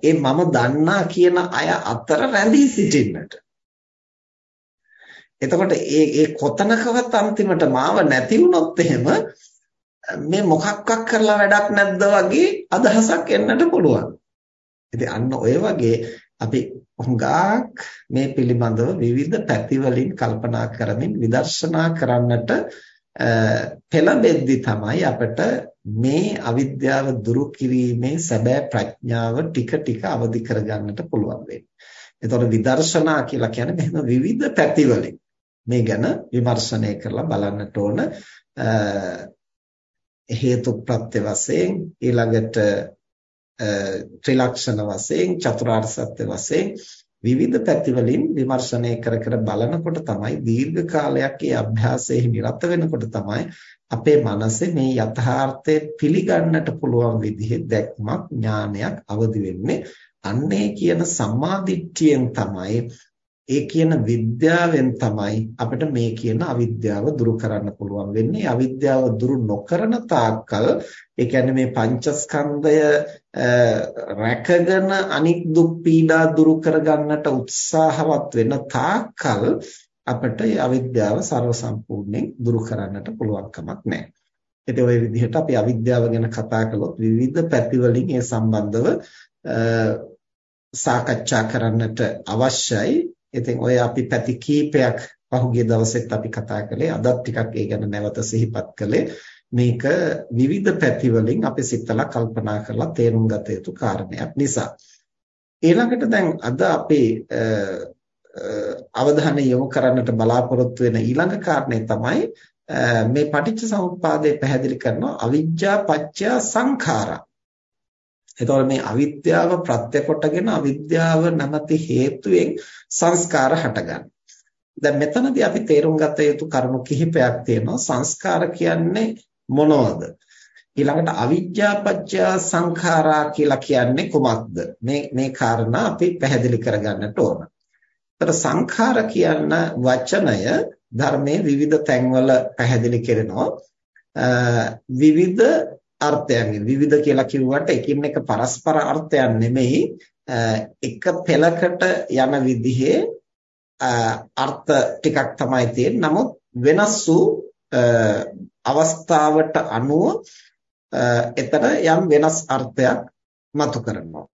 ඒ මම දන්නා කියන අය අතර රැඳී සිටින්නට එතකොට ඒ ඒ කොතනකවත් අන්තිමට මාව නැති වුණොත් එහෙම මේ මොකක්වත් කරලා වැඩක් නැද්ද වගේ අදහසක් එන්නට පුළුවන්. ඉතින් අන්න ඔය වගේ අපි හුඟක් මේ පිළිබඳව විවිධ පැතිවලින් කල්පනා කරමින් විදර්ශනා කරන්නට පෙළඹෙද්දි තමයි අපිට මේ අවිද්‍යාව දුරු කිරීමේ සැබෑ ප්‍රඥාව ටික ටික අවදි කරගන්නට පුළුවන් වෙන්නේ. එතකොට විදර්ශනා කියලා කියන්නේ මෙහෙම විවිධ පැතිවලින් මේ ගැන විමර්ශනය කරලා බලන්නට ඕන හේතු ප්‍රත්‍ය වශයෙන් ඊළඟට ත්‍රිලක්ෂණ වශයෙන් චතුරාර්ය සත්‍ය වශයෙන් විවිධ පැතිවලින් විමර්ශනය කර කර බලනකොට තමයි දීර්ඝ කාලයක් ඒ අභ්‍යාසයේ නිරත වෙනකොට තමයි අපේ මනසේ මේ යථාර්ථය පිළිගන්නට පුළුවන් විදිහේ දැක්මක් ඥානයක් අවදි වෙන්නේ අන්නේ කියන සම්මාදිට්ඨියෙන් තමයි ඒ කියන විද්‍යාවෙන් තමයි අපිට මේ කියන අවිද්‍යාව දුරු කරන්න පුළුවන් වෙන්නේ. අවිද්‍යාව දුරු නොකරන තාක්කල් ඒ කියන්නේ මේ පංචස්කන්ධය රැකගෙන අනික් දුක් පීඩා දුරු කරගන්නට උත්සාහවත් වෙන තාක්කල් අපිට ඒ අවිද්‍යාව ਸਰව සම්පූර්ණයෙන් දුරු කරන්නට පුළුවන්කමක් නැහැ. ඉතින් ওই විදිහට අපි අවිද්‍යාව ගැන කතා කළොත් විවිධ පැතිවලින් ඒ සම්බන්ධව සාකච්ඡා කරන්නට අවශ්‍යයි. ඉතින් ඔය අපි පැති කීපයක් පහුගිය දවසෙත් අපි කතා කළේ. අදත් ටිකක් ඒ ගැන නැවත සිහිපත් කළේ. මේක විවිධ පැති වලින් අපි සිතලා කල්පනා කරලා තේරුම් ගත යුතු කාරණයක් නිසා ඊළඟට දැන් අද අපේ අවධානය යොමු කරන්නට බලාපොරොත්තු වෙන ඊළඟ කාරණේ තමයි මේ පටිච්ච සමුප්පාදය පැහැදිලි කරනවා අවිජ්ජා පත්‍ය සංඛාරා එතකොට මේ අවිද්‍යාව ප්‍රත්‍ය කොටගෙන අවිද්‍යාව නැමැති හේතුවෙන් සංස්කාර හටගන්නවා. දැන් මෙතනදී අපි තේරුම් ගත යුතු කරුණු කිහිපයක් තියෙනවා. සංස්කාර කියන්නේ මොනවද? ඊළඟට අවිජ්ජාපච්චය සංඛාරා කියලා කියන්නේ කුමක්ද? මේ මේ කාරණා අපි පැහැදිලි කරගන්නට ඕන. ඒතර සංඛාර කියන වචනය ධර්මයේ විවිධ තැන්වල පැහැදිලි කරනවා. විවිධ අර්ථයන්ගෙන් විවිධ කියලා කිව්වට එකින් එක පරස්පර අර්ථයන් නෙමෙයි එක පෙළකට යන විදිහේ අර්ථ ටිකක් තමයි තියෙන්නේ. නමුත් වෙනස් වූ අවස්ථාවට අනුව එතන යම් වෙනස් අර්ථයක් මතු කරනවා.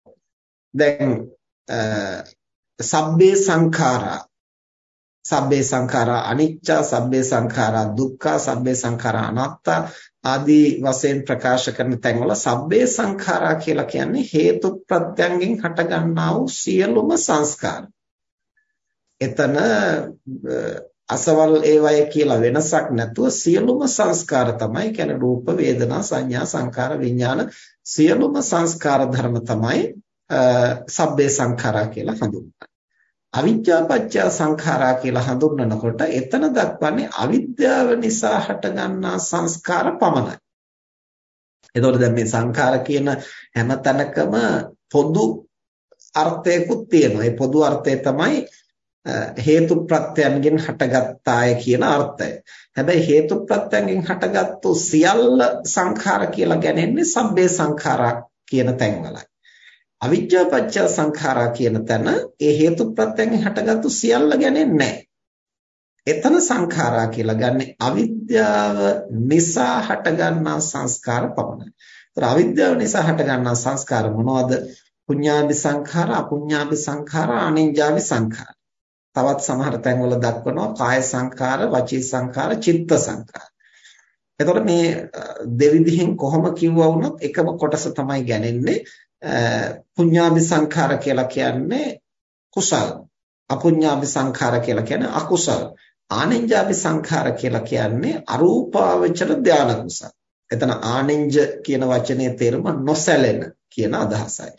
දැන් සබ්බේ සංඛාරා සබ්බේ සංඛාරා අනිච්චා සබ්බේ සංඛාරා දුක්ඛා සබ්බේ සංඛාරා අනාත්තා ආදී වශයෙන් ප්‍රකාශ කරන තැන්වල සබ්බේ සංඛාරා කියලා කියන්නේ හේතු ප්‍රත්‍යයෙන් හටගන්නා වූ සියලුම සංස්කාර. එතන අසවල් ඒවය කියලා වෙනසක් නැතුව සියලුම සංස්කාර තමයි කියන්නේ රූප වේදනා සංඥා සංකාර විඥාන සියලුම සංස්කාර ධර්ම තමයි සබ්බේ සංඛාරා කියලා හඳුන්වන්නේ. අවිද්‍යා පත්‍ය සංඛාරා කියලා හඳුන්වනකොට එතන දක්වන්නේ අවිද්‍යාව නිසා හටගන්නා සංස්කාර පමණයි. එතකොට දැන් මේ සංඛාර කියන හැම තැනකම පොදු අර්ථයකුත් තියෙනවා. ඒ පොදු අර්ථය තමයි හේතු ප්‍රත්‍යයන්ගෙන් හටගත්තාය කියන අර්ථය. හැබැයි හේතු ප්‍රත්‍යයන්ගෙන් හටගත්තු සියල්ල සංඛාර කියලා ගැනෙන්නේ සබ්බේ සංඛාරා කියන තැන්වලයි. අවිජ්ජා පත්‍ය සංඛාරා කියන තැන ඒ හේතු ප්‍රත්‍යයෙන් හටගත්තු සියල්ල ගැනෙන්නේ එතන සංඛාරා කියලා ගන්නෙ අවිද්‍යාව නිසා හටගන්නා සංස්කාර පමණයි. ඒතර අවිද්‍යාව නිසා හටගන්නා සංස්කාර මොනවද? පුඤ්ඤාභි සංඛාර, අපුඤ්ඤාභි සංඛාර, අනිඤ්ඤාභි සංඛාර. තවත් සමහර තැන්වල දක්වනවා කාය සංඛාර, වචී සංඛාර, චිත්ත සංඛාර. එතකොට මේ දෙවිදිහෙන් කොහොම කිව්වා වුණත් එකම කොටස තමයි ගැනෙන්නේ පුඤ්ඤාභි සංඛාර කියලා කියන්නේ කුසල්. අපුඤ්ඤාභි සංඛාර කියලා කියන්නේ අකුසල්. ආනෙන්ජාභි සංඛාර කියලා කියන්නේ අරූපාවචර ධාන කුසල්. එතන ආනෙන්ජ කියන වචනේ තේරුම නොසැලෙන කියන අදහසයි.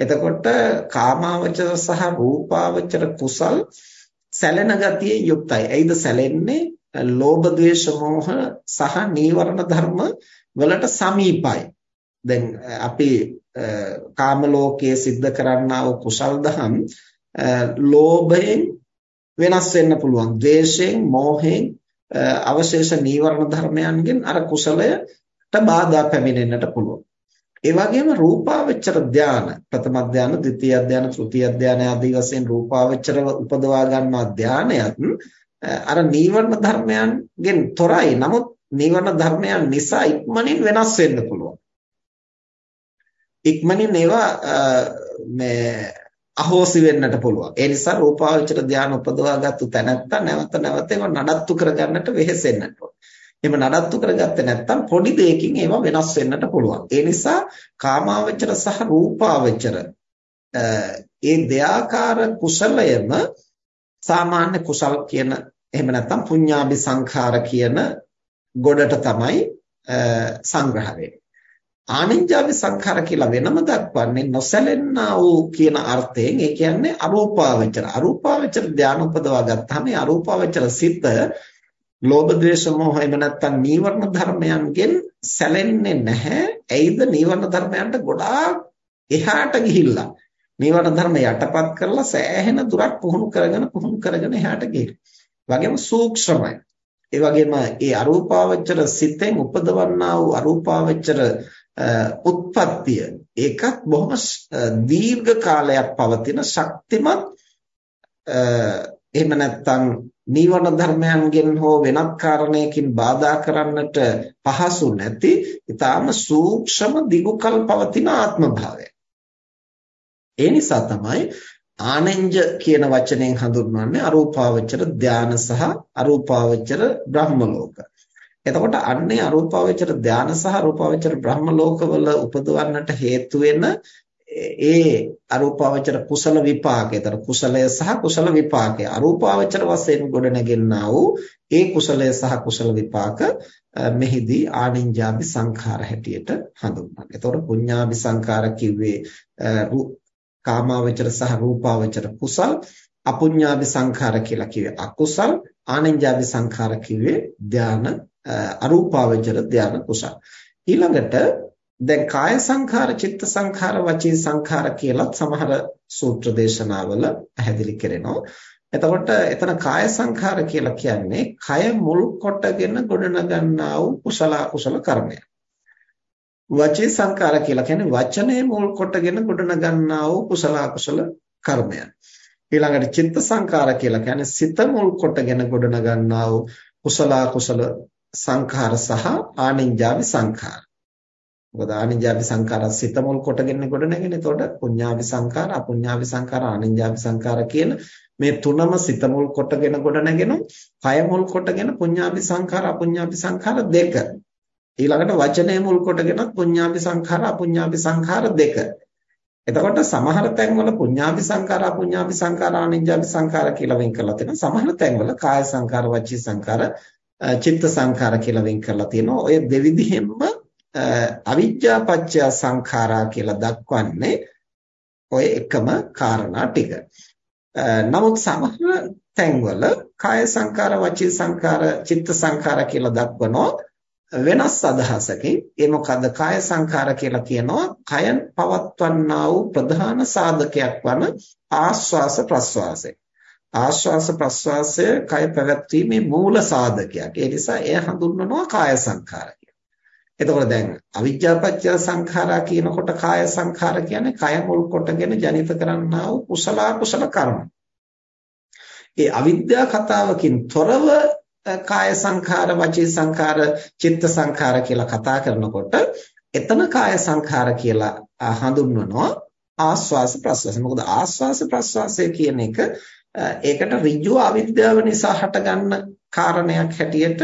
එතකොට කාමාවචර සහ රූපාවචර කුසල් සැලෙන ගතියේ යුක්තයි. එයිද සැලෙන්නේ ලෝභ ද්වේෂ මෝහ සහ නීවරණ ධර්ම වලට සමීපයි. දැන් අපි කාම ලෝකයේ සිද්ධ කරන්නා වූ කුසල් දහම් ලෝභයෙන් වෙනස් වෙන්න පුළුවන්. ද්වේෂයෙන්, මෝහයෙන් අවශේෂ නීවරණ ධර්මයන්ගෙන් අර කුසලයට බාධා පැමිණෙන්නට පුළුවන්. ඒ වගේම රූපාවචර ධාන ප්‍රථම ධාන, ද්විතීය ධාන, තෘතීය ධාන ආදී වශයෙන් රූපාවචරව උපදවා ගන්නා ධානයත් අර නීවරණ ධර්මයන්ගෙන් තොරයි. නමුත් නීවරණ ධර්මයන් නිසා ඉක්මනින් වෙනස් වෙන්න පුළුවන්. ඉක්මනින් ඒවා මේ අහෝසි වෙන්නට පුළුවන්. ඒ නිසා රූපාවචර ධානය උපදවාගත්තු තැනැත්තා නැවත නැවත ඒවා නඩත්තු කරගන්නට වෙහෙසෙන්නට ඕන. එහෙම නඩත්තු කරගත්තේ නැත්නම් පොඩි දෙයකින් ඒවා වෙනස් වෙන්නට පුළුවන්. ඒ නිසා කාමාවචර සහ රූපාවචර ඒ දෙයාකාර කුසලයම සාමාන්‍ය කුසල් කියන එහෙම නැත්නම් පුඤ්ඤාභි සංඛාර කියන ගොඩට තමයි සංග්‍රහ වෙන්නේ. ආනින්ජාවි සංඛාර කියලා වෙනම දක්වන්නේ නොසැලෙන්නා වූ කියන අර්ථයෙන් ඒ කියන්නේ අරූපාවචර අරූපාවචර ධානය උපදවා ගත්තාම මේ අරූපාවචර සිත ලෝභ ද්වේෂ මොහ එම නැත්තම් නීවරණ ධර්මයන්ගෙන් සැලෙන්නේ නැහැ. ඇයිද නීවරණ ධර්මයන්ට ගොඩාක් එහාට ගිහිල්ලා? නීවරණ ධර්ම යටපත් කරලා සෑහෙන දුරක් පුහුණු කරගෙන පුහුණු කරගෙන එහාට ගිහිල්ලා වගේම සූක්ෂමයි. ඒ වගේම ඒ අරූපාවචර සිතෙන් උපදවන්නා වූ අරූපාවචර උත්පත්තිය ඒකත් බොහොම දීර්ඝ කාලයක් පවතින ශක්තිමත් එහෙම නැත්නම් නීවරණ ධර්මයන්ගෙන් හෝ වෙනත් කාරණයකින් බාධා කරන්නට පහසු නැති ඊටාම සූක්ෂම දිගුකල් පවතින ආත්ම භාවය. ඒ නිසා තමයි ආනෙන්ජ කියන වචනයෙන් හඳුන්වන්නේ අරූපාවචර ධාන සහ අරූපාවචර බ්‍රහ්ම ලෝක. එතකොට අන්නේ අරූපාවචර ධාන සහ අරූපාවචර බ්‍රහ්ම ලෝකවල උපදවන්නට හේතු වෙන ඒ අරූපාවචර කුසල විපාකය. ඒතර කුසලය සහ කුසල විපාකය. අරූපාවචර වශයෙන් ගොඩනගෙන්නා වූ ඒ කුසලය සහ කුසල විපාක මෙහිදී ආනින්ජාපි සංඛාර හැටියට හඳුන්වනවා. එතකොට පුඤ්ඤාපි සංඛාර කිව්වේ කාමාවචර සහ රූපාවචර කුසල් අපුඤ්ඤාපි සංඛාර කියලා කිව්වේ අකුසල් ආනින්ජාපි සංඛාර කිව්වේ ධාන අරූපාවචර ධාන කුසල්. ඊළඟට දැන් කාය සංඛාර, චිත්ත සංඛාර, වචී සංඛාර කියලා සමහර සූත්‍ර දේශනාවල පැහැදිලි කරනවා. එතකොට එතන කාය සංඛාර කියලා කියන්නේ කය මුල් කොටගෙන ගොඩනගන්නා වූ කුසල කුසල කර්මය. වචී සංඛාර කියලා කියන්නේ වචනේ මුල් කොටගෙන ගොඩනගන්නා වූ කුසල කුසල කර්මය. ඊළඟට චිත්ත සංඛාර කියලා කියන්නේ සිත මුල් කොටගෙන ගොඩනගන්නා වූ කුසල කුසල සංඛාර සහ ආනින්ජාවි සංඛාර. මොකද ආනින්ජාවි සංඛාර සිත මුල් කොටගෙන කොට නැගෙන. එතකොට පුඤ්ඤාවි සංඛාර, අපුඤ්ඤාවි සංඛාර, ආනින්ජාවි සංඛාර කියන මේ තුනම සිත මුල් කොටගෙන කොට නැගෙන. කය මුල් කොටගෙන පුඤ්ඤාවි සංඛාර, අපුඤ්ඤාවි සංඛාර දෙක. ඊළඟට වචනය මුල් කොටගෙන පුඤ්ඤාවි සංඛාර, අපුඤ්ඤාවි සංඛාර දෙක. එතකොට සමහර තැන්වල පුඤ්ඤාභි සංඛාර අපුඤ්ඤාභි සංඛාර ආනින්ජාභි සංඛාර කියලා වෙන් කරලා තියෙනවා. සමහර තැන්වල කාය සංඛාර වචී සංඛාර චිත්ත සංඛාර කියලා වෙන් කරලා තියෙනවා. ඔය දෙවිධෙම අවිජ්ජා පත්‍ය සංඛාරා කියලා දක්වන්නේ ඔය එකම කාරණා ටික. නමුත් සමහර තැන්වල කාය සංඛාර, වචී සංඛාර, චිත්ත සංඛාර කියලා දක්වනවා වෙනස් අදහසකින්. ඒ මොකද්ද? කාය සංඛාර කියලා කියනවා කයන් පවත්වන්නා වූ ප්‍රධාන සාධකයක් වන ආස්වාස ප්‍රස්වාසය. ආශ්වාස ප්‍රශ්වාසය කය පැවැත්වීමේ මූල සාධකයක්. ඒ නිසා එය හඳුන්වනවා කාය සංඛාර එතකොට දැන් අවිජ්ජාපච්චය සංඛාරා කියනකොට කාය සංඛාර කියන්නේ කය මුල් කොටගෙන ජනිත කරන්නා වූ කුසල කුසල කර්ම. ඒ අවිද්‍යා කතාවකින් තොරව කාය සංඛාර, වචී සංඛාර, චිත්ත සංඛාර කියලා කතා කරනකොට එතන කාය සංඛාර කියලා හඳුන්වනවා ආස්වාස ප්‍රස්වාස. මොකද ආස්වාස ප්‍රස්වාසය කියන එක ඒකට ඍජු අවිද්‍යාව නිසා හටගන්න කාරණයක් හැටියට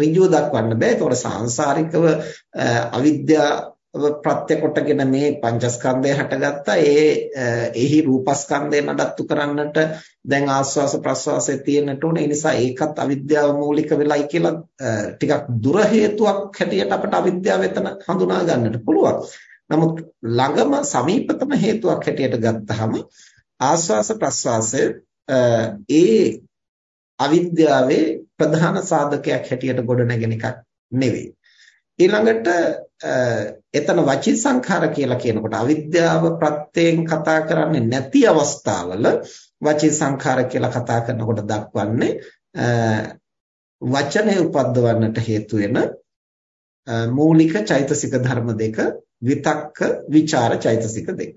ඍජුව දක්වන්න බෑ. ඒතකොට සාංශාරිකව අවිද්‍යාව ප්‍රත්‍ය කොටගෙන මේ පංචස්කන්ධය හටගත්තා. ඒ එහි රූපස්කන්ධය නඩත්තු කරන්නට දැන් ආස්වාස ප්‍රස්වාසයේ තියෙන්නට ඕනේ. ඒ නිසා ඒකත් අවිද්‍යාව මූලික වෙලයි කියලා ටිකක් දුර හේතුවක් හැටියට අපිට අවිද්‍යාව එතන හඳුනා ගන්නට පුළුවන්. නමුත් ළඟම සමීපතම හේතුවක් හැටියට ගත්තහම ආස්වාස ප්‍රස්වාසය ඒ අවිද්‍යාවේ ප්‍රධාන සාධකයක් හැටියට ගොඩනැගෙන එකක් නෙවෙයි. ඊළඟට එතන වචී සංඛාර කියලා කියනකොට අවිද්‍යාව ප්‍රත්‍යයෙන් කතා කරන්නේ නැති අවස්ථාවල වචී සංඛාර කියලා කතා කරනකොට දක්වන්නේ වචනේ උපද්දවන්නට හේතු වෙන මූලික චෛතසික ධර්ම දෙක විතක්ක ਵਿਚාර චෛතසික දෙක.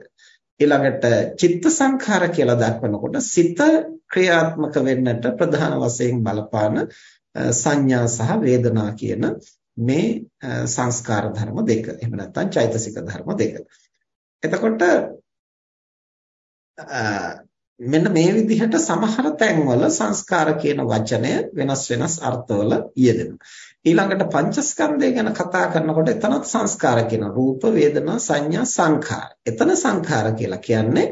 ඊළඟට චිත්ත සංඛාර කියලා දක්වනකොට සිත ක්‍රියාත්මක වෙන්නට ප්‍රධාන වශයෙන් බලපාන සංඥා සහ වේදනා කියන මේ සංස්කාර ධර්ම දෙක. එහෙම නැත්නම් චෛතසික ධර්ම දෙක. එතකොට මෙන්න මේ විදිහට සමහර තැන්වල සංස්කාර කියන වචනය වෙනස් වෙනස් අර්ථවල යෙදෙනවා. ඊළඟට පංචස්කන්ධය ගැන කතා කරනකොට එතනත් සංස්කාර කියන රූප වේදනා සංඥා සංඛාර. එතන සංඛාර කියලා කියන්නේ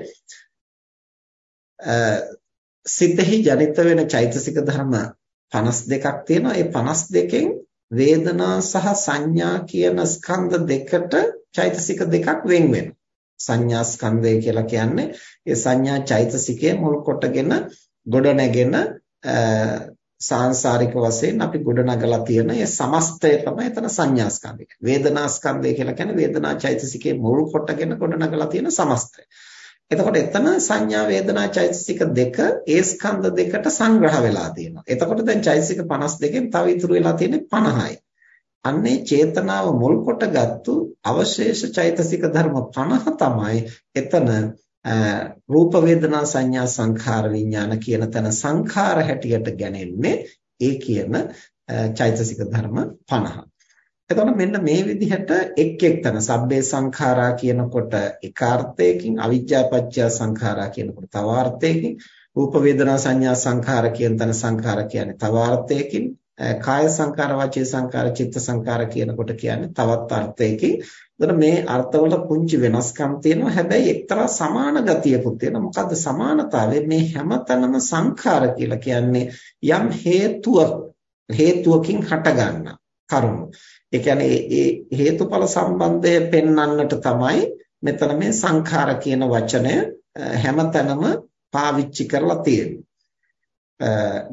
සිතෙහි ජනිත වෙන චෛතසික ධර්ම 52ක් තියෙනවා. ඒ 52කින් වේදනා සහ සංඥා කියන ස්කන්ධ දෙකට චෛතසික දෙකක් වෙන් වෙනවා. සංඥා ස්කන්ධය කියලා කියන්නේ ඒ සංඥා චෛතසිකයේ මුල් කොටගෙන ගොඩනැගෙන සාංශාරික වශයෙන් අපි ගොඩනගලා තියෙන ඒ සමස්තය තමයි එතන සංඥා ස්කන්ධය. වේදනා ස්කන්ධය කියලා කියන්නේ වේදනා චෛතසිකයේ මුල් කොටගෙන ගොඩනගලා තියෙන සමස්තය. එතකොට එතන සංඥා වේදනා චෛතසික දෙක ඒ ස්කන්ධ දෙකට සංග්‍රහ වෙලා තියෙනවා. එතකොට දැන් චෛතසික 52කින් තව ඉතුරු වෙලා තියෙන්නේ 50යි. අන්නේ චේතනාව මුල් කොටගත්තු අවශේෂ චෛතසික ධර්ම 50 තමයි එතන රූප වේදනා සංඥා සංඛාර විඥාන කියන තැන සංඛාර හැටියට ගැනෙන්නේ ඒ කියන චෛතසික ධර්ම 50. එතකොට මෙන්න මේ විදිහට එක් එක් තැන සබ්බේ සංඛාරා කියනකොට එක අර්ථයකින් අවිජ්ජා පත්‍ය සංඛාරා කියනකොට තව අර්ථයකින් රූප වේදනා සංඥා සංඛාර කියන තැන සංඛාර කියන්නේ තව අර්ථයකින් කාය සංකාර වාචී සංකාර චිත්ත සංකාර කියනකොට කියන්නේ තවත් අර්ථයකින් එතකොට මේ අර්ථවල පුංචි වෙනස්කම් තියෙනවා. හැබැයි එක්තරා සමාන ගතියකුත් තියෙනවා. මොකද්ද සමානතාවය? මේ හැමතැනම සංඛාර කියලා කියන්නේ යම් හේතුවක් හේතුවකින් හටගන්න කරුණු. ඒ කියන්නේ ඒ හේතුඵල සම්බන්ධය පෙන්වන්නට තමයි මෙතන මේ සංඛාර කියන වචනය හැමතැනම පාවිච්චි කරලා තියෙන්නේ.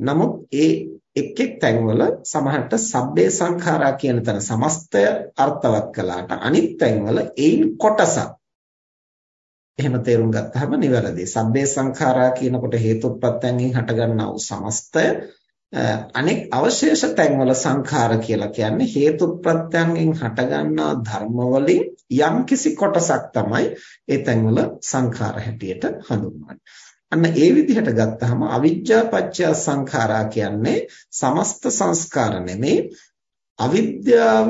නමුත් ඒ එක් එක් තැන්වල සමහරට සබ්බේ සංඛාරා කියන තැන සමස්තය අර්ථවත් කළාට අනිත් තැන්වල ඒන් කොටසක් එහෙම තේරුම් ගත්තාම නිවැරදි. සබ්බේ සංඛාරා කියනකොට හේතුප්‍රත්‍යයෙන් හටගන්නා වූ සමස්තය අනෙක් අවශේෂ තැන්වල සංඛාර කියලා කියන්නේ හේතුප්‍රත්‍යයෙන් හටගන්නා ධර්ම වලින් යම්කිසි කොටසක් තමයි ඒ තැන්වල සංඛාර හැටියට හඳුන්වන්නේ. අන්න ඒ විදිහට ගත්තාම අවිජ්ජා පත්‍ය සංඛාරා කියන්නේ සමස්ත සංස්කාර නෙමේ අවිද්‍යාව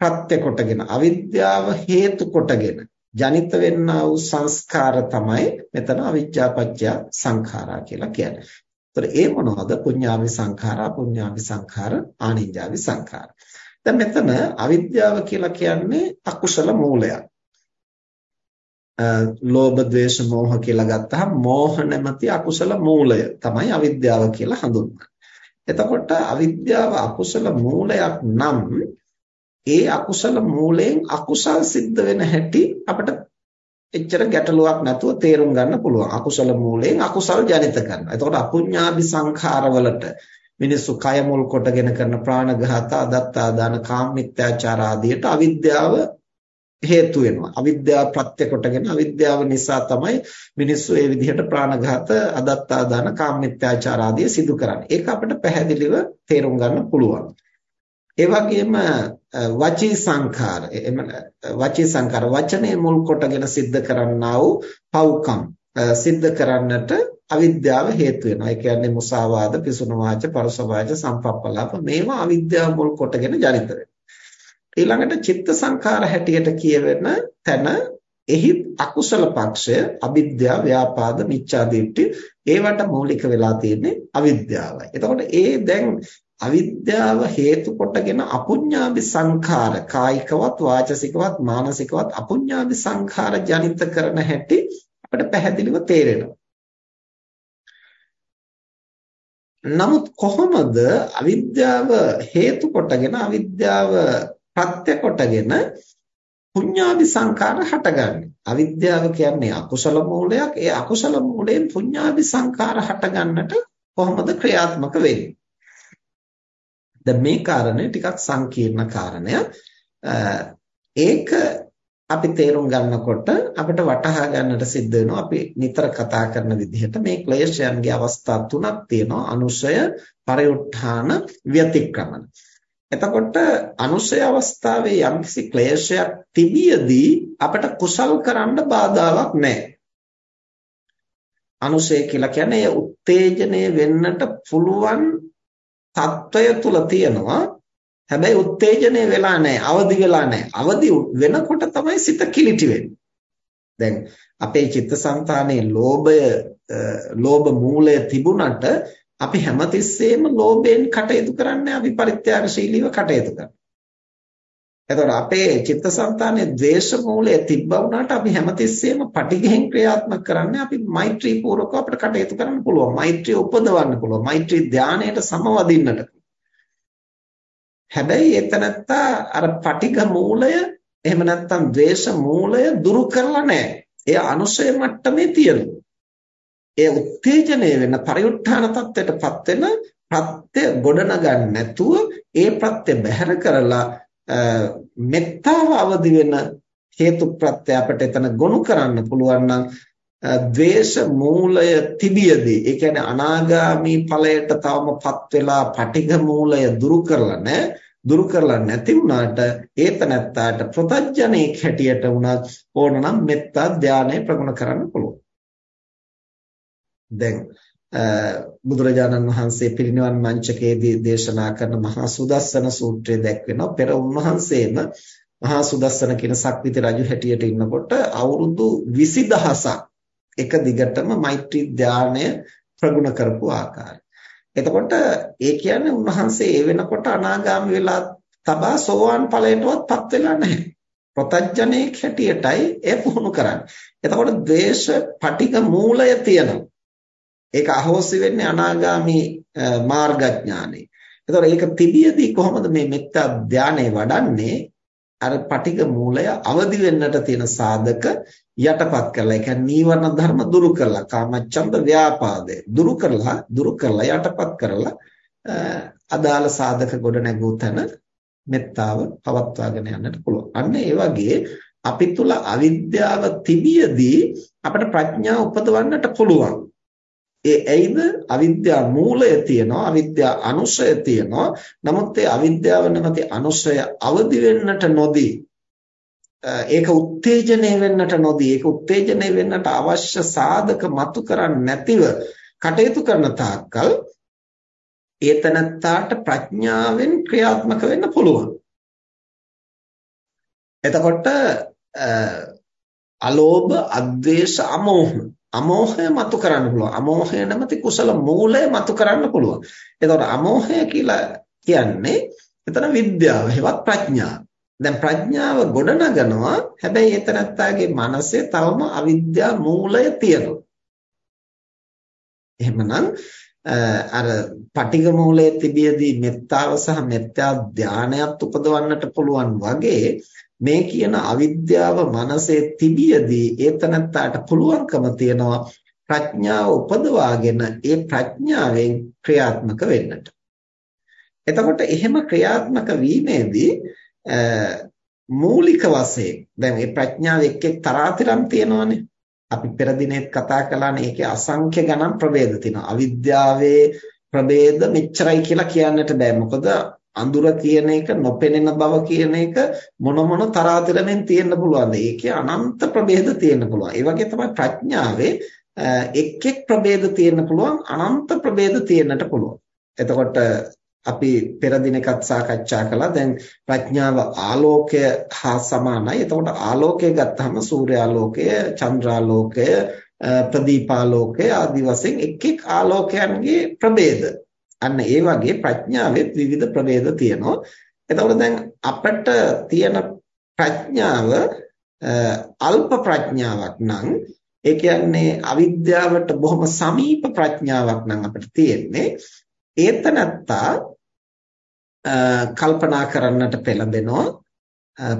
ප්‍රත්‍ය කොටගෙන අවිද්‍යාව හේතු කොටගෙන ජනිත වෙන්නා වූ සංස්කාර තමයි මෙතන අවිජ්ජා පත්‍ය සංඛාරා කියලා කියන්නේ. ඒතර ඒ මොනවද? පුඤ්ඤාවි සංඛාරා, පුඤ්ඤාවි සංඛාර, ආනිජ්ජාවි සංඛාර. දැන් මෙතන අවිද්‍යාව කියලා කියන්නේ අකුසල මූලයක්. ලෝභ ද්වේෂ මෝහ කියලා ගත්තහම මෝහ නැමැති අකුසල මූලය තමයි අවිද්‍යාව කියලා හඳුන්වන්නේ. එතකොට අවිද්‍යාව අකුසල මූලයක් නම් ඒ අකුසල මූලයෙන් අකුසල් සිද්ධ වෙන හැටි අපිට එච්චර ගැටලුවක් නැතුව තේරුම් ගන්න පුළුවන්. අකුසල මූලයෙන් අකුසල් ජනිත කරනවා. එතකොට අපුඤ්ඤාභි සංඛාරවලට මිනිස්සු කය මුල් කොටගෙන කරන ප්‍රාණඝාත, අදත්තා දාන, කාමමිත්‍යාචාර ආදියට අවිද්‍යාව හේතු වෙනවා. අවිද්‍යාව ප්‍රත්‍ය කොටගෙන අවිද්‍යාව නිසා තමයි මිනිස්සු මේ විදිහට ප්‍රාණඝාත, අදත්තා දාන, කාමමිත්‍යාචාර ආදිය සිදු කරන්නේ. ඒක අපිට පැහැදිලිව තේරුම් ගන්න පුළුවන්. ඒ වගේම වචී සංඛාර එම වචී සංඛාර වචනේ මුල් කොටගෙන සිද්ධ කරන්නා වූ පව්කම් සිද්ධ කරන්නට අවිද්‍යාව හේතු වෙනවා. ඒ කියන්නේ මුසාවාද, පිසුන වාච, පරස වාච, සම්පප්පලාප මේවා අවිද්‍යාව මුල් කොටගෙන ජනිත වෙනවා. ඊළඟට චිත්ත සංඛාර හැටියට කියවෙන තැන එහි අකුසල පක්ෂය අවිද්‍යාව, ව්‍යාපාද, මිච්ඡා දිට්ඨි ඒවට මූලික වෙලා තියෙන්නේ අවිද්‍යාවයි. එතකොට ඒ දැන් අවිද්‍යාව හේතු කොටගෙන අපුඤ්ඤාභි සංඛාර කායිකවත් වාචසිකවත් මානසිකවත් අපුඤ්ඤාභි සංඛාර ජනිත කරන හැටි අපිට පැහැදිලිව තේරෙනවා. නමුත් කොහොමද අවිද්‍යාව හේතු කොටගෙන අවිද්‍යාව ප්‍රත්‍ය කොටගෙන පුඤ්ඤාභි සංඛාර හටගන්නේ? අවිද්‍යාව කියන්නේ අකුසල මූලයක්. ඒ අකුසල මූලයෙන් පුඤ්ඤාභි සංඛාර හටගන්නට කොහොමද ක්‍රියාත්මක වෙන්නේ? දැන් මේ කාරණය ටිකක් සංකීර්ණ කාරණයක්. ඒක අපි තේරුම් ගන්නකොට අපිට වටහා ගන්නට සිද්ධ වෙනවා අපි නිතර කතා කරන විදිහට මේ ක්ලේශයන්ගේ අවස්ථා තුනක් තියෙනවා අනුශය පරිඋත්ථාන ව්‍යතික්‍රමන එතකොට අනුසය අවස්ථාවේ යම්කිසි ක්ලේශයක් තිබියදී අපට කුසල් කරන්න බාධාවක් නැහැ. අනුසය කියලා කියන්නේ ඒ උත්තේජනය වෙන්නට පුළුවන් తত্ত্বය තුල තියෙනවා. හැබැයි උත්තේජනය වෙලා නැහැ, අවදි වෙලා නැහැ. අවදි වෙනකොට තමයි සිත කිලිටි වෙන්නේ. දැන් අපේ චිත්තසංතානයේ ලෝභය ලෝභ මූලය තිබුණට අපි හැමතිස්සෙම ලෝභයෙන් කටයුතු කරන්නේ අපි පරිත්‍යාගශීලීව කටයුතු කරනවා එතකොට අපේ චිත්තසංතානයේ ද්වේෂ මූලය තිබ්බා වුණාට අපි හැමතිස්සෙම පටිඝෙන් ක්‍රියාත්මක කරන්නේ අපි මෛත්‍රී පූර්වකව අපිට කටයුතු කරන්න පුළුවන්. මෛත්‍රිය උපදවන්න පුළුවන්. මෛත්‍රී ධානයට සමවදින්නට. හැබැයි එතනත්තා අර පටිඝ මූලය එහෙම නැත්නම් ද්වේෂ මූලය දුරු කරලා නැහැ. ඒ අනුශය මට්ටමේ තියෙනවා. ඒ උත්තේජනය වෙන පරිඋත්ථාන තත්ත්වයටපත් වෙන ප්‍රත්‍ය ගොඩනගන්න නැතුව ඒ ප්‍රත්‍ය බැහැර කරලා මෙත්තාව අවදි වෙන හේතු ප්‍රත්‍ය අපිට එතන ගොනු කරන්න පුළුවන් නම් ද්වේෂ මූලය තිබියදී ඒ කියන්නේ අනාගාමි ඵලයට තවමපත් වෙලා පටිඝ මූලය දුරු කරලා නැහැ දුරු කරලා නැති වුණාට ඒතනත්තාට ප්‍රතඥේක් හැටියට වුණත් ඕනනම් මෙත්තා ධානය ප්‍රගුණ කරන්න පුළුවන්. දැන් බුදුරජාණන් වහන්සේ පිරිනිවන් මංචකයේදී දේශනා කරන මහා සුදස්සන සූත්‍රය දැක්වෙනවා පෙර උන්වහන්සේම මහා සුදස්සන කියන සක්විති රජු හැටියට ඉන්නකොට අවුරුදු 20000ක් එක දිගටම මෛත්‍රී ධානය ප්‍රගුණ කරපු ආකාරය. එතකොට ඒ කියන්නේ උන්වහන්සේ ඒ වෙනකොට අනාගාමී වෙලා තබා සෝවාන් ඵලයටවත්පත් වෙලා නැහැ. ප්‍රතඥේ හැටියටයි ඒ පුහුණු කරන්නේ. එතකොට ද්වේෂ පටික මූලය තියෙනවා. ඒක අහෝසි වෙන්නේ අනාගාමි මාර්ගඥානෙ. එතකොට ඒක තිබියදී කොහොමද මේ මෙත්තා ධානය වඩන්නේ? අර පටික මූලය අවදි වෙන්නට තියෙන සාධක යටපත් කරලා ඒ කියන්නේ නීවරණ ධර්ම දුරු කරලා කාමච්ඡන්ද ව්‍යාපාදය දුරු කරලා දුරු කරලා යටපත් කරලා අදාළ සාධක ගොඩ නැගූ තැන මෙත්තාව පවත්වාගෙන යන්නට පුළුවන්. අන්න ඒ වගේ අපි තුල අවිද්‍යාව තිබියදී අපට ප්‍රඥාව උපදවන්නට පුළුවන්. ඒ ඇයිද? අවිද්‍යා මූලය තියෙනවා අවිද්‍යා අනුශය තියෙනවා. නමුත් ඒ අවිද්‍යාව නැමැති අනුශය අවදි වෙන්නට නොදී ඒක උත්තේජනය වෙන්නට නොදී ඒක උත්තේජනය වෙන්නට අවශ්‍ය සාධක මතු කරන්නේ නැතිව කටයුතු කරන තාක්කල් ඒතනත්තාට ප්‍රඥාවෙන් ක්‍රියාත්මක වෙන්න පුළුවන්. එතකොට අලෝභ අද්වේෂ අමෝහ අමෝහය මතු කරන්න පුළුවන්. අමෝහය නැමැති කුසල මූලය මතු කරන්න පුළුවන්. එතකොට අමෝහය කියලා කියන්නේ එතන විද්‍යාව, හෙවත් ප්‍රඥාව. දැන් ප්‍රඥාව ගොඩනගනවා. හැබැයි එතනත්තාගේ මනසේ තවම අවිද්‍යා මූලය තියෙනවා. එහෙමනම් අර පටිඝ මූලයේ තිබියදී මෙත්තාව සහ මෙත්තා ධානයත් උපදවන්නට පුළුවන් වගේ මේ කියන අවිද්‍යාව මනසේ තිබියදී ඒතනත්තාට පුළුවන්කම තියනවා ප්‍රඥාව උපදවාගෙන ඒ ප්‍රඥාවෙන් ක්‍රියාත්මක වෙන්නට. එතකොට එහෙම ක්‍රියාත්මක වීමේදී මූලික වශයෙන් දැන් මේ ප්‍රඥාව එක් එක් තරාතිරම් තියෙනවානේ. අපි පෙර දිනෙත් කතා කළානේ ඒකේ අසංඛ්‍ය ගණන් ප්‍රභේද තියෙනවා. අවිද්‍යාවේ ප්‍රභේද මෙච්චරයි කියලා කියන්නට බෑ. මොකද අඳුර කියන එක නොපෙනෙන බව කියන එක මොන මොන තරාතිරමෙන් තියෙන්න පුළුවන්ද? ඒකේ අනන්ත ප්‍රභේද තියෙන්න පුළුවන්. ඒ වගේ තමයි ප්‍රඥාවේ එක් එක් ප්‍රභේද තියෙන්න පුළුවන් අනන්ත ප්‍රභේද තියෙන්නට පුළුවන්. එතකොට අපි පෙර දිනකත් සාකච්ඡා කළා දැන් ප්‍රඥාව ආලෝකය හා සමානයි. එතකොට ආලෝකය ගත්තාම සූර්යාලෝකය, චන්ද්‍රාලෝකය, ප්‍රදීපාලෝකය ආදි වශයෙන් එක් එක් ආලෝකයන්ගේ ප්‍රභේද. අන්න ඒ වගේ ප්‍රඥාවෙත් විවිධ ප්‍රභේද තියෙනවා. එතකොට දැන් අපිට තියෙන ප්‍රඥාව අල්ප ප්‍රඥාවක් නම් ඒ කියන්නේ අවිද්‍යාවට බොහොම සමීප ප්‍රඥාවක් නම් අපිට තියෙන්නේ ඒතනත්තා කල්පනා කරන්නට පෙළඹෙනවා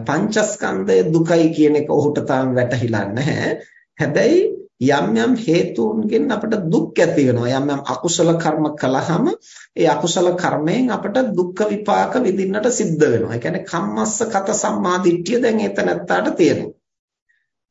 පංචස්කන්ධය දුකයි කියන එක ඔහුට තාම වැටහිලා නැහැ. හැබැයි යම් යම් හේතුන්ගෙන් අපට දුක් ඇති වෙනවා. යම් යම් අකුසල කර්ම කළාම ඒ අකුසල කර්මයෙන් අපට දුක් විපාක විඳින්නට සිද්ධ වෙනවා. ඒ කියන්නේ කම්මස්ස කත සම්මාදිට්ඨිය දැන් ඒතනත්තාට තියෙනවා.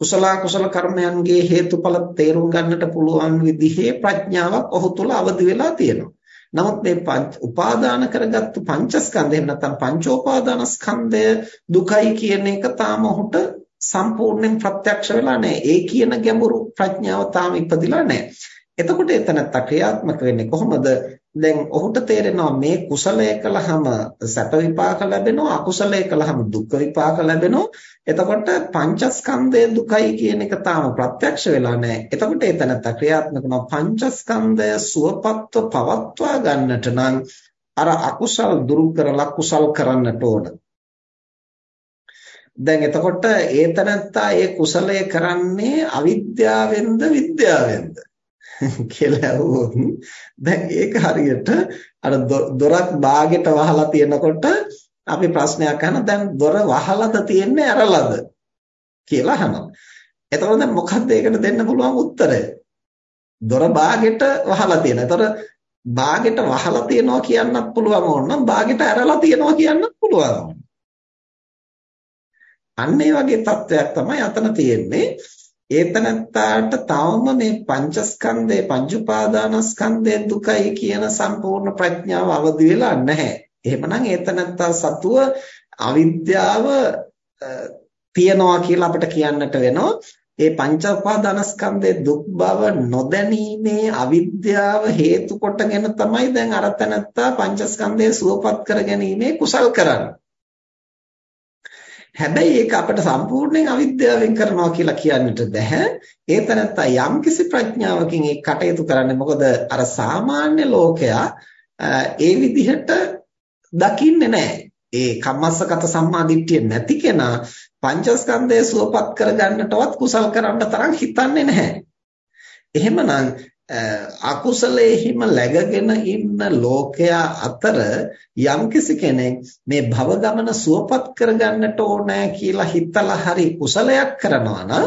කුසල කුසල කර්මයන්ගේ හේතුඵල තේරුම් ගන්නට පුළුවන් විදිහේ ප්‍රඥාවක් ඔහු තුල අවදි වෙලා තියෙනවා. නමුත් මේ උපාදාන කරගත්තු පංචස්කන්ධ එහෙම නැත්නම් පංචෝපාදානස්කන්ධය දුකයි කියන එක තාම ඔහුට සම්පූර්ණයෙන් ප්‍රත්‍යක්ෂ වෙලා නැහැ. ඒ කියන ගැඹුරු ප්‍රඥාව තාම ඉපදිලා නැහැ. එතකොට එතනත් ක්‍රියාත්මක වෙන්නේ කොහොමද? දැන් ඔහුට තේරෙනවා මේ කුසලය කළාම සැප විපාක ලැබෙනවා අකුසලය කළාම දුක් විපාක ලැබෙනවා එතකොට පංචස්කන්ධය දුකයි කියන එක තාම ප්‍රත්‍යක්ෂ වෙලා නැහැ එතකොට එතනත් ක්‍රියාත්මක වෙනවා පංචස්කන්ධය සුවපත්ව පවත්වා ගන්නට නම් අර අකුසල් දුරු කරලා කුසල් කරන්නට ඕන දැන් එතකොට ඒතනත්තා ඒ කුසලය කරන්නේ අවිද්‍යාවෙන්ද විද්‍යාවෙන්ද කියලා ඇහුවොත් දැන් ඒක හරියට අර දොරක් බාගෙට වහලා තියෙනකොට අපි ප්‍රශ්නයක් අහන දැන් දොර වහලාද තියෙන්නේ ඇරලාද කියලා අහනවා. එතකොට දැන් මොකක්ද ඒකට දෙන්න පුළුවන් උත්තරය? දොර බාගෙට වහලා තියෙනවා. එතකොට බාගෙට වහලා තියෙනවා කියන්නත් පුළුවන් ඕනනම් බාගෙට ඇරලා තියෙනවා කියන්නත් පුළුවන්. අන්න ඒ වගේ තත්වයක් තමයි අතන තියෙන්නේ. ඒතනත්තාට තවම මේ පංචස්කන්ධය පංච උපාදානස්කන්ධය දුකයි කියන සම්පූර්ණ ප්‍රඥාව අවදි වෙලා නැහැ. එහෙමනම් ඒතනත්තා සතුව අවිද්‍යාව තියනවා කියලා අපිට කියන්නට වෙනවා. ඒ පංච උපාදානස්කන්ධයේ දුක් බව නොදැනීමේ අවිද්‍යාව හේතු කොටගෙන තමයි දැන් අරතනත්තා පංචස්කන්ධය සුවපත් කරගැනීමේ කුසල් කරන්නේ. හැබැයි ඒක අපිට සම්පූර්ණයෙන් අවිද්‍යාවෙන් කරනවා කියලා කියන්නට බෑ. ඒ තැනත්තා යම්කිසි ප්‍රඥාවකින් ඒ කටයුතු කරන්නේ මොකද අර සාමාන්‍ය ලෝකයා ඒ විදිහට දකින්නේ නැහැ. ඒ කම්මස්සගත සම්මාදිට්ඨිය නැති කෙනා පංචස්කන්ධය සුවපත් කරගන්නටවත් කුසල් කරන්න තරම් හිතන්නේ නැහැ. එහෙමනම් අකුසලයේහිම läගගෙන ඉන්න ලෝකයා අතර යම්කිසි කෙනෙක් මේ භව ගමන සුවපත් කරගන්නට ඕනෑ කියලා හිතලා හරි කුසලයක් කරනවා නම්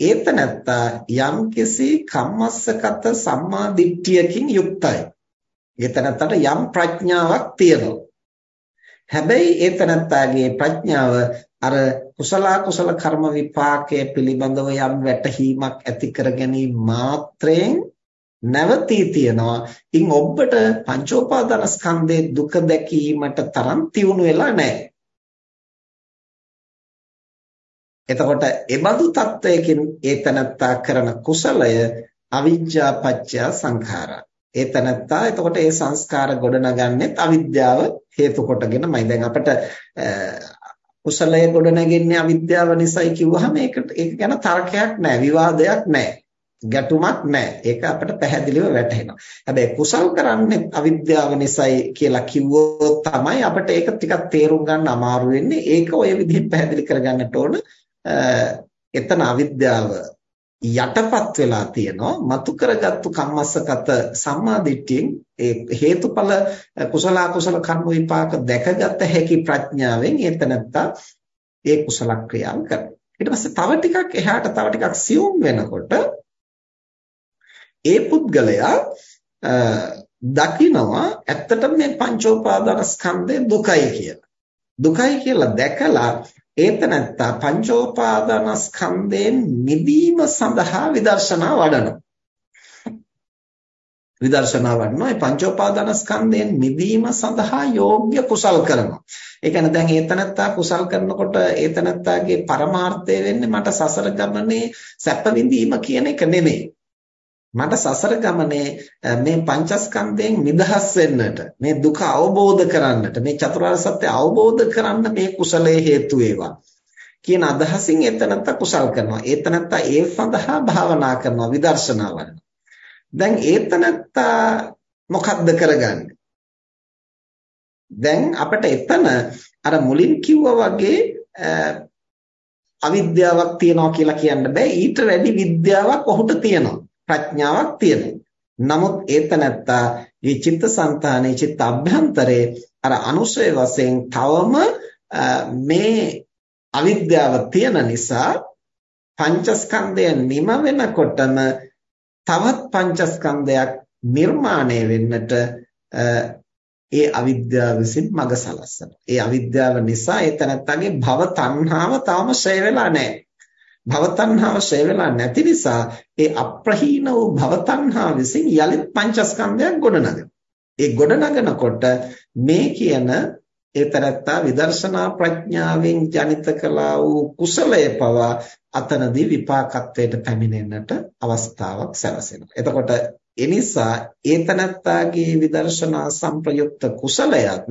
ඒත නැත්තා යම්කිසි කම්මස්සගත සම්මා දිට්ඨියකින් යුක්තයි. ඒත නැත්තට යම් ප්‍රඥාවක් තියෙනවා. හැබැයි ඒත නැත්තාගේ ප්‍රඥාව අර කුසල කුසල කර්ම විපාකයේ පිළිබඳව යම් වැටහීමක් ඇති කර ගැනීම මාත්‍රයෙන් නැවතී තියනවා. ඉන් ඔබට පංචෝපාදානස්කන්ධයේ දුක දැකීමට තරම් තියුණු වෙලා නැහැ. එතකොට එබඳු තත්වයකින් ඒතනත්තා කරන කුසලය අවිජ්ජා පත්‍ය සංඛාරා. ඒතනත්තා එතකොට ඒ සංස්කාර ගොඩනගන්නේ අවිද්‍යාව හේතු කොටගෙනමයි. දැන් අපිට කුසලය ගොඩනගන්නේ අවිද්‍යාව නිසායි කිව්වහම ඒකට ඒක ගැන තර්කයක් නැහැ, විවාදයක් නැහැ. ගැටුමක් නැහැ. ඒක අපිට පැහැදිලිව වැටහෙනවා. හැබැයි කුසල් කරන්නේ අවිද්‍යාව නිසායි කියලා කිව්වොත් තමයි අපිට ඒක ටිකක් තේරුම් ගන්න අමාරු වෙන්නේ. ඒක ඔය විදිහට පැහැදිලි කරගන්නට ඕන. එතන අවිද්‍යාව යටපත් වෙලා තියෙනවා මතු කරගත්තු කම්මස්සගත සම්මාදිට්ඨියෙන් ඒ හේතුඵල කුසල කුසල කර්ම විපාක දැකගත හැකි ප්‍රඥාවෙන් ඒතනත්තා ඒ කුසල ක්‍රියාව කරනවා ඊට පස්සේ තව ටිකක් එහාට තව ටිකක් සියුම් වෙනකොට ඒ පුද්ගලයා දකිනවා ඇත්තටම මේ පංචෝපාදාන ස්කන්ධය දුකයි කියලා. දුකයි කියලා දැකලා ඒතනත්තා පංචෝපාදාන ස්කන්ධයෙන් මිදීම සඳහා විදර්ශනා වඩනවා. විදර්ශනා වඩනවා ඒ පංචෝපාදාන ස්කන්ධයෙන් මිදීම සඳහා යෝග්‍ය කුසල් කරනවා. ඒ කියන්නේ දැන් ඒතනත්තා කුසල් කරනකොට ඒතනත්තාගේ පරමාර්ථය වෙන්නේ මට සසර ගමනේ සැප විඳීම කියන එක නෙමෙයි. මට සසර ගමනේ මේ පංචස්කන්ධයෙන් නිදහස් වෙන්නට මේ දුක අවබෝධ කරන්නට මේ චතුරාර්ය සත්‍ය අවබෝධ කරන්න මේ කුසලයේ හේතු වේවා. කියන අදහසින් එතනත්ත කුසල් කරනවා. එතනත්ත ඒ සඳහා භාවනා කරනවා විදර්ශනා වඩනවා. දැන් එතනත්ත මොකක්ද කරගන්නේ? දැන් අපිට එතන අර මුලින් කිව්වා වගේ අවිද්‍යාවක් තියනවා කියලා කියන්න බෑ. ඊට වැඩි විද්‍යාවක් ඔහුට තියෙනවා. ප්‍රඥාවක් තියෙනවා. නමුත් ඒතනත්තා මේ චිත්තසංතානයේ චිත්ත අභ්‍යන්තරේ අර අනුසය වශයෙන් තවම මේ අවිද්‍යාව තියෙන නිසා පංචස්කන්ධය නිම වෙනකොටම තවත් පංචස්කන්ධයක් නිර්මාණය වෙන්නට ඒ අවිද්‍යාව විසින් මඟ සලස්සන. ඒ අවිද්‍යාව නිසා ඒ තනත්තගේ භව තණ්හාව තාම ඡය වෙලා නැහැ. භවතණ්හාව ඡය වෙලා නැති නිසා ඒ අප්‍රහීන වූ භවතණ්හාව විසින් යලිත් පංචස්කන්ධයක් ගොඩනගනවා. ඒ ගොඩනගනකොට මේ කියන ඒතරත්තා විදර්ශනා ප්‍රඥාවෙන් ජනිත කළා වූ කුසලය පවා අතනදී විපාකත්වයට පැමිණෙන්නට අවස්ථාවක් සැලසෙනවා. එතකොට එනිසා ඒතනත්තාගේ විදර්ශනා සංප්‍රයුක්ත කුසලයක්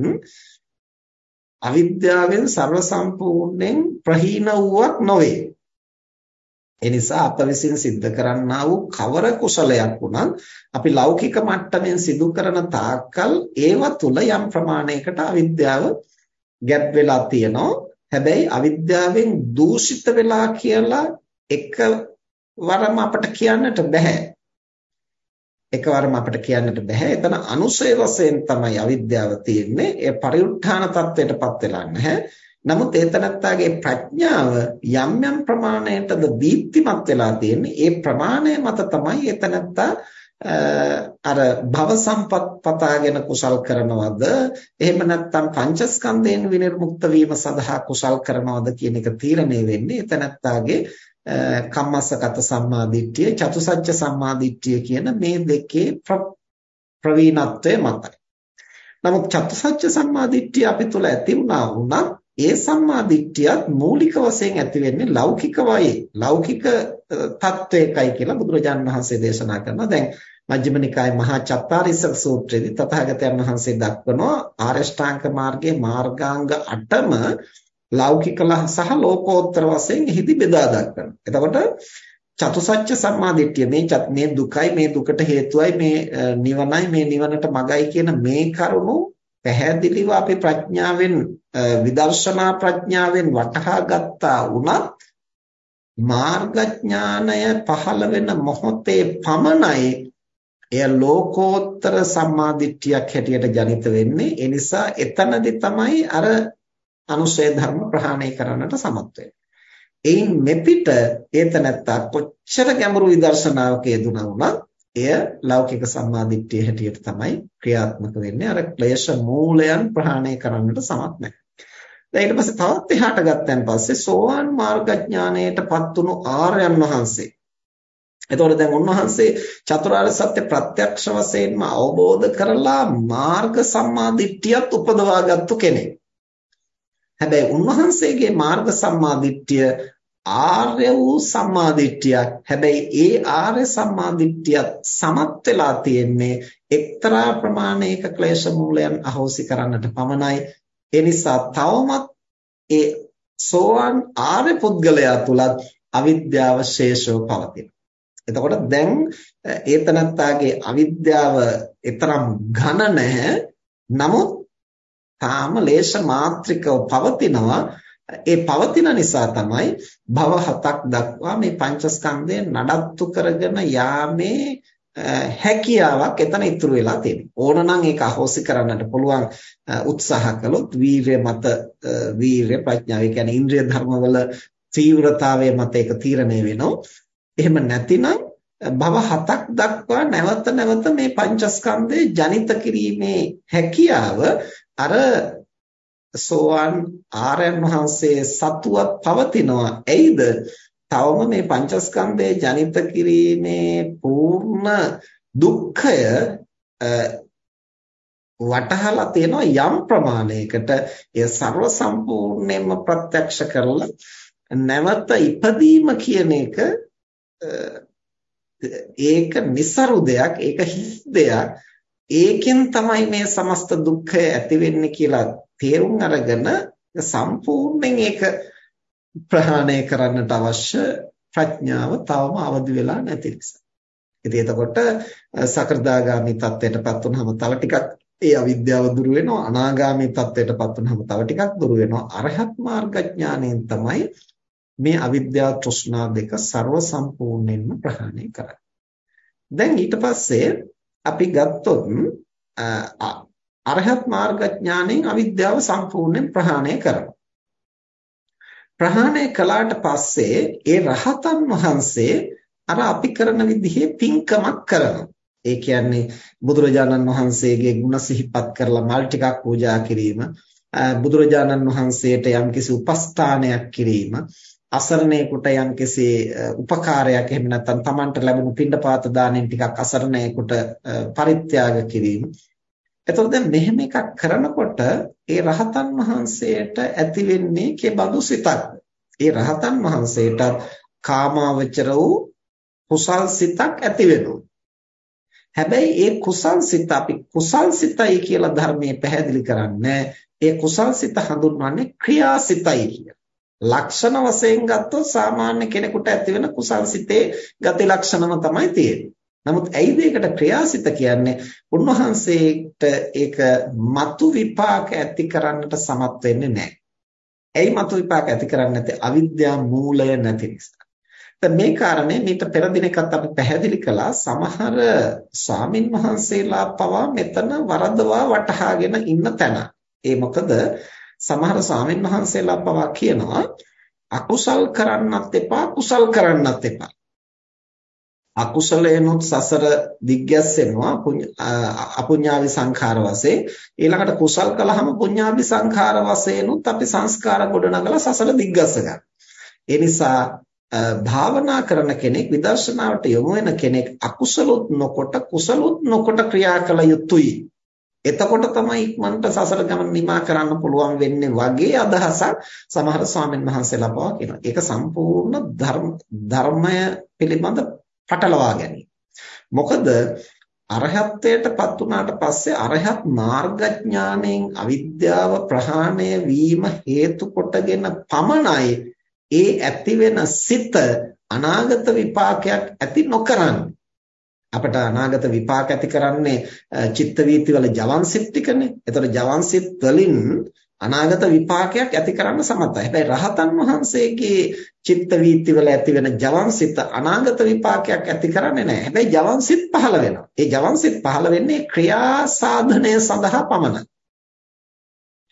අවිද්‍යාවෙන් ਸਰව සම්පූර්ණයෙන් ප්‍රහීන වූවක් නොවේ. ඒ නිසා අප විසින් සිද්ධ කරන්නා වූ කවර කුසලයක් වුණත් අපි ලෞකික මට්ටමින් සිදු කරන තාක්කල් ඒව තුල යම් ප්‍රමාණයකට අවිද්‍යාව ගැප් වෙලා තියෙනවා. හැබැයි අවිද්‍යාවෙන් දූෂිත වෙලා කියලා එකවරම අපට කියන්නට බෑ. එකවරම අපිට කියන්නට බෑ. එතන අනුසය වශයෙන් තමයි අවිද්‍යාව තියෙන්නේ. ඒ පරිඋත්ථාන තත්වයටපත් වෙලා නැහැ. නමුත් ඒතනත්තාගේ ප්‍රඥාව යම් යම් ප්‍රමාණයටද දීප්තිමත් වෙලා තියෙන්නේ ඒ ප්‍රමාණය මත තමයි ඒතනත්තා අර භව සම්පත් පතාගෙන කුසල් කරනවද එහෙම නැත්නම් පංචස්කන්ධයෙන් විනිර්මුක්ත වීම සඳහා කුසල් කරනවද කියන එක තීරණය වෙන්නේ ඒතනත්තාගේ කම්මස්සගත සම්මාදිට්ඨිය චතුසත්‍ය සම්මාදිට්ඨිය කියන මේ දෙකේ ප්‍රවීණත්වය මතයි. නමුත් චතුසත්‍ය සම්මාදිට්ඨිය අපි තුල ඇති වුණා වුණත් ඒ සම්මා දිට්ඨියත් මූලික වශයෙන් ඇති වෙන්නේ ලෞකිකවයි ලෞකික තත්වයකයි කියලා බුදුරජාණන් වහන්සේ දේශනා කරනවා. දැන් මජ්ක්‍ධිම නිකායේ මහා චත්තාරිසක සූත්‍රයේදී තථාගතයන් වහන්සේ දක්වනවා ආරෂ්ඨාංග මාර්ගයේ මාර්ගාංග 8ම ලෞකික සහ ලෝකෝත්තර වශයෙන් එහිදී බෙදා දක්වනවා. එතකොට චතුසත්‍ය සම්මාදිට්ඨිය මේ මේ දුකයි මේ දුකට හේතුවයි මේ නිවනයි මේ නිවනට මගයි කියන මේ කරුණු පැහැදිලිව අපි ප්‍රඥාවෙන් විදර්ශනා ප්‍රඥාවෙන් වටහා ගත්තා වුණත් මාර්ගඥානය පහළ වෙන මොහොතේ පමණයි එය ලෝකෝත්තර සම්මාදිට්ඨියක් හැටියට ජනිත වෙන්නේ ඒ නිසා එතනදි තමයි අර අනුශය ධර්ම ප්‍රහාණය කරන්නට සමත් වෙන්නේ. එයින් මෙපිට ඒතනත්තා කොච්චර ගැඹුරු විදර්ශනාවක යෙදුණා වුණත් එය ලෞකික සම්මාදිට්ඨිය හැටියට තමයි ක්‍රියාත්මක වෙන්නේ. අර ක්ලේශ මූලයන් ප්‍රහාණය කරන්නට සමත් නැහැ. දැන් ඊට පස්සේ තවත් එහාට ගත්තන් පස්සේ සෝවාන් මාර්ගඥාණයටපත් වුණු ආර්යයන් වහන්සේ. එතකොට දැන් උන්වහන්සේ චතුරාර්ය සත්‍ය ප්‍රත්‍යක්ෂ වශයෙන්ම අවබෝධ කරලා මාර්ග සම්මාදිට්ඨියත් උපදවාගත්තු කෙනෙක්. හැබැයි උන්වහන්සේගේ මාර්ග සම්මාදිට්ඨිය ආර්ය වූ සම්මාදිට්ඨියක්. හැබැයි ඒ ආර්ය සම්මාදිට්ඨියත් සමත් වෙලා තියෙන්නේ එක්තරා ප්‍රමාණයක ක්ලේශ මූලයන් අහෝසි කරන්නට පමණයි. ඒ නිසා තවමත් ඒ සෝවාන් ආර්ය පුද්ගලයා තුලත් අවිද්‍යාව ශේෂව පවතිනවා. එතකොට දැන් ඒතනත්තාගේ අවිද්‍යාව ඊතරම් ඝන නැහැ. නමුත් තාම ලේෂ මාත්‍රිකව පවතිනවා. ඒ පවතින නිසා තමයි භව හතක් දක්වා මේ පංචස්කන්ධය නඩත්තු කරගෙන යාමේ හැකියාවක් එතන ඉතුරු වෙලා තියෙනවා. ඕනනම් ඒක අහෝසි කරන්නට පුළුවන් උත්සාහ කළොත් වීරය මත වීරය ප්‍රඥාව ඒ කියන්නේ ඉන්ද්‍රිය ධර්මවල තීව්‍රතාවය මත ඒක තීරණය වෙනවා. එහෙම නැතිනම් භව හතක් දක්වා නැවත නැවත මේ පංචස්කන්ධය ජනිත කිරීමේ හැකියාව අර සෝවාන් ආරයන් වහන්සේ සතුවත් පවතිනවා. එයිද? තවම මේ පංචස්කන්ධය ජනිත කිරීමේ පූර්ණ දුක්ඛය වටහලා තියෙනවා යම් ප්‍රමාණයකට. ඒ ਸਰව සම්පූර්ණයෙන්ම ප්‍රත්‍යක්ෂ කරලා නැවත ඉපදීම කියන එක ඒක નિસරු දෙයක් ඒක හිස් දෙයක්. ඒකෙන් තමයි මේ සමස්ත දුක්ඛය ඇති වෙන්නේ කියලා තේරුම් අරගෙන සම්පූර්ණයෙන් ඒක ප්‍රහාණය කරන්නට අවශ්‍ය ප්‍රඥාව තවම අවදි වෙලා නැති නිසා. ඉතින් එතකොට සකෘදාගාමි තත්ත්වයටපත් වුනහම තව ටිකක් ඒ අවිද්‍යාව දුරු වෙනවා අනාගාමි තත්ත්වයටපත් වුනහම තව ටිකක් දුරු වෙනවා අරහත් මාර්ගඥාණයෙන් තමයි මේ අවිද්‍යාව තෘෂ්ණා දෙක ਸਰව සම්පූර්ණයෙන්ම ප්‍රහාණය කරන්නේ. දැන් ඊට පස්සේ අපි ගත්තොත් අරහත් මාර්ගඥාණයෙන් අවිද්‍යාව සම්පූර්ණයෙන් ප්‍රහාණය කරනවා. ප්‍රහාණය කළාට පස්සේ ඒ රහතන් වහන්සේ අර අපි කරන විදිහේ පින්කමක් කරනවා. ඒ කියන්නේ බුදුරජාණන් වහන්සේගේ ගුණ සිහිපත් කරලා මල් ටිකක් පූජා කිරීම, බුදුරජාණන් වහන්සේට යම්කිසි උපස්ථානයක් කිරීම, අසරණේකට යම්කිසි උපකාරයක් එහෙම නැත්නම් Tamanට ලැබුණු පින්ඩපාත දාණයෙන් ටිකක් අසරණේකට පරිත්‍යාග කිරීම එතකොට දැන් මෙහෙම එකක් කරනකොට ඒ රහතන් වහන්සේට ඇති වෙන්නේ කෙබඳු සිතක්. ඒ රහතන් වහන්සේට කාමාවචර වූ කුසල් සිතක් ඇති වෙනවා. හැබැයි ඒ කුසල් සිත අපි කුසල් සිතයි කියලා ධර්මයේ පැහැදිලි කරන්නේ ඒ කුසල් සිත හඳුන්වන්නේ ක්‍රියාසිතයි කියලා. ලක්ෂණ වශයෙන් ගත්තොත් සාමාන්‍ය කෙනෙකුට ඇති වෙන කුසල් සිතේ ගති ලක්ෂණම තමයි තියෙන්නේ. නමුත් ඇයිද ඒකට ක්‍රියාසිත කියන්නේ? උන්වහන්සේට ඒක මතු විපාක ඇති කරන්නට සමත් වෙන්නේ නැහැ. ඇයි මතු විපාක ඇති කරන්නේ නැත්තේ? අවිද්‍යා මූලය නැති නිසා. දැන් මේ කාරණේ මීට පෙර දිනකත් අපි පැහැදිලි කළා සමහර ස්වාමින් වහන්සේලා පවා මෙතන වරදවා වටහාගෙන ඉන්න තැන. ඒ මොකද සමහර ස්වාමින් වහන්සේලා පවා කියනවා අකුසල් කරන්නත් එපා කුසල් කරන්නත් එපා. අකුසලයනොත් සසර දිග්ගැස්සෙනවා අපුඤ්ඤාවි සංඛාර වශයෙන් ඊළඟට කුසල් කළාම පුඤ්ඤාවි සංඛාර වශයෙන්ුත් අපි සංස්කාර ගොඩනගලා සසර දිග්ගැස්ස ගන්න. ඒ නිසා භාවනා කරන කෙනෙක් විදර්ශනාවට යොමු වෙන කෙනෙක් අකුසලොත් නොකොට කුසලොත් නොකොට ක්‍රියා කළ යුතුයි. එතකොට තමයි ඉක්මනට සසර ගමන නිමා කරන්න පුළුවන් වෙන්නේ වගේ අදහසක් සමහර ස්වාමීන් වහන්සේලා පවා කියනවා. ඒක සම්පූර්ණ ධර්මය පිළිබඳ පටලවා ගැනීම. මොකද අරහත්ත්වයටපත් වුණාට පස්සේ අරහත් මාර්ගඥාණයෙන් අවිද්‍යාව ප්‍රහාණය වීම හේතු කොටගෙන පමණයි ඒ ඇති වෙන සිත අනාගත විපාකයක් ඇති නොකරන්නේ අපට අනාගත විපාක ඇති කරන්නේ චිත්ත වීති වල ජවන් සිත් ටිකනේ. එතකොට ජවන් සිත් වලින් අනාගත විපාකයක් ඇති කරන්න සමතයි. හැබැයි රහතන් වහන්සේගේ චිත්ත වීති වල ඇති වෙන ජවන් සිත් අනාගත විපාකයක් ඇති කරන්නේ නැහැ. හැබැයි ජවන් සිත් පහළ වෙනවා. ඒ ජවන් සිත් පහළ වෙන්නේ ක්‍රියා සාධනය සඳහා පමණයි.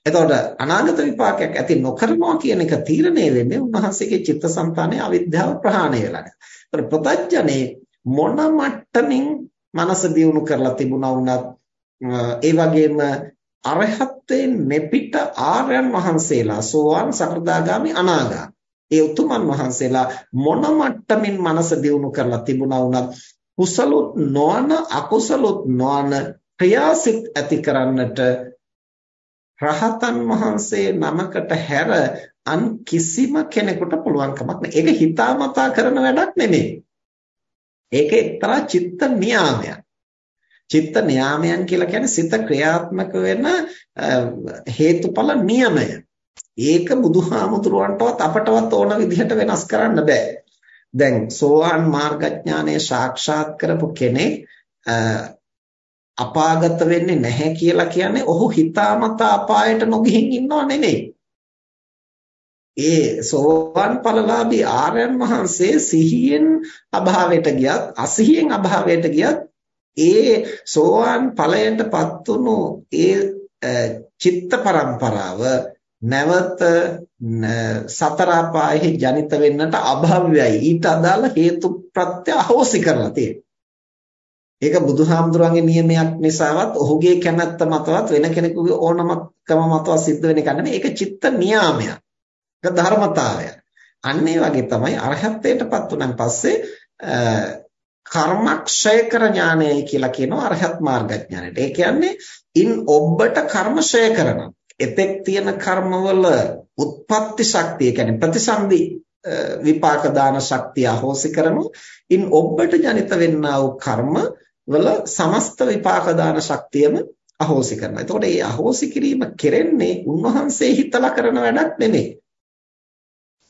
එතකොට අනාගත විපාකයක් ඇති නොකරනවා කියන එක තීරණය වෙන්නේ උන්වහන්සේගේ චිත්තසංතානයේ අවිද්‍යාව ප්‍රහාණය වෙලා. ඒතර ප්‍රත්‍යඥේ මොන මට්ටමින් මනස දියුණු කරලා තිබුණා වුණත් ඒ වගේම අරහත්ත්වයෙන් මෙපිට ආර්යයන් වහන්සේලා සෝවාන් සකෘදාගාමි අනාගාමි ඒ උතුමන් වහන්සේලා මොන මට්ටමින් මනස දියුණු කරලා තිබුණා වුණත් කුසලොත් නොවන අකුසලොත් නොවන ක්‍රියාසිත ඇති කරන්නට රහතන් වහන්සේ නමකට හැර අන් කිසිම කෙනෙකුට පුළුවන් කමක් නැහැ. ඒක හිතාමතා කරන වැඩක් නෙමෙයි. ඒක එක්තරා චිත්ත නියාමයක්. චිත්ත නියාමයන් කියලා කියන්නේ සිත ක්‍රියාත්මක වෙන හේතුඵල නියමය. ඒක බුදුහාමුදුරුවන්ටවත් අපටවත් ඕන විදිහට වෙනස් කරන්න බෑ. දැන් සෝවාන් මාර්ගඥානය සාක්ෂාත් කරපු කෙනෙක් අපාගත වෙන්නේ නැහැ කියලා කියන්නේ ඔහු හිතාමතා අපායට නොගිහින් ඉන්නව නෙමෙයි. ඒ සෝවාන් ඵලලාභී ආර්යයන් වහන්සේ සිහියෙන් අභාවයට ගියත් අසිහියෙන් අභාවයට ගියත් ඒ සෝවාන් ඵලයටපත් වුණු ඒ චිත්ත පරම්පරාව නැවත සතර අපායෙහි ජනිත වෙන්නට අභව්‍යයි ඊට අදාළ හේතු ප්‍රත්‍ය අහෝසි කරලා තියෙනවා. ඒක බුදුහාමුදුරන්ගේ නියමයක් නිසාවත් ඔහුගේ කැමැත්ත මතවත් වෙන කෙනෙකුගේ ඕනමකම මතවත් සිද්ධ වෙන එක නෙමෙයි. ඒක චිත්ත නියාමයක්. ඒක ධර්මතාවයක්. අන්න ඒ වගේ තමයි අරහත්ත්වයටපත් උනන් පස්සේ කර්මක්ෂය කර ඥානයයි කියලා කියනවා අරහත් මාර්ගඥානයට. ඒ කියන්නේ ඉන් ඔබට කර්මක්ෂය කරනවා. එතෙක් තියෙන කර්මවල උත්පත්ති ශක්තිය කියන්නේ ප්‍රතිසන්දි විපාක දාන ශක්තිය අහෝසි කරනවා. ඉන් ඔබට ජනිත වෙන්නා වූ කර්ම වල සමස්ත විපාක දාන ශක්තියම අහෝසි කරනවා. එතකොට මේ අහෝසි කිරීම කෙරෙන්නේ උන්වහන්සේ හිතලා කරන වැඩක් නෙමෙයි.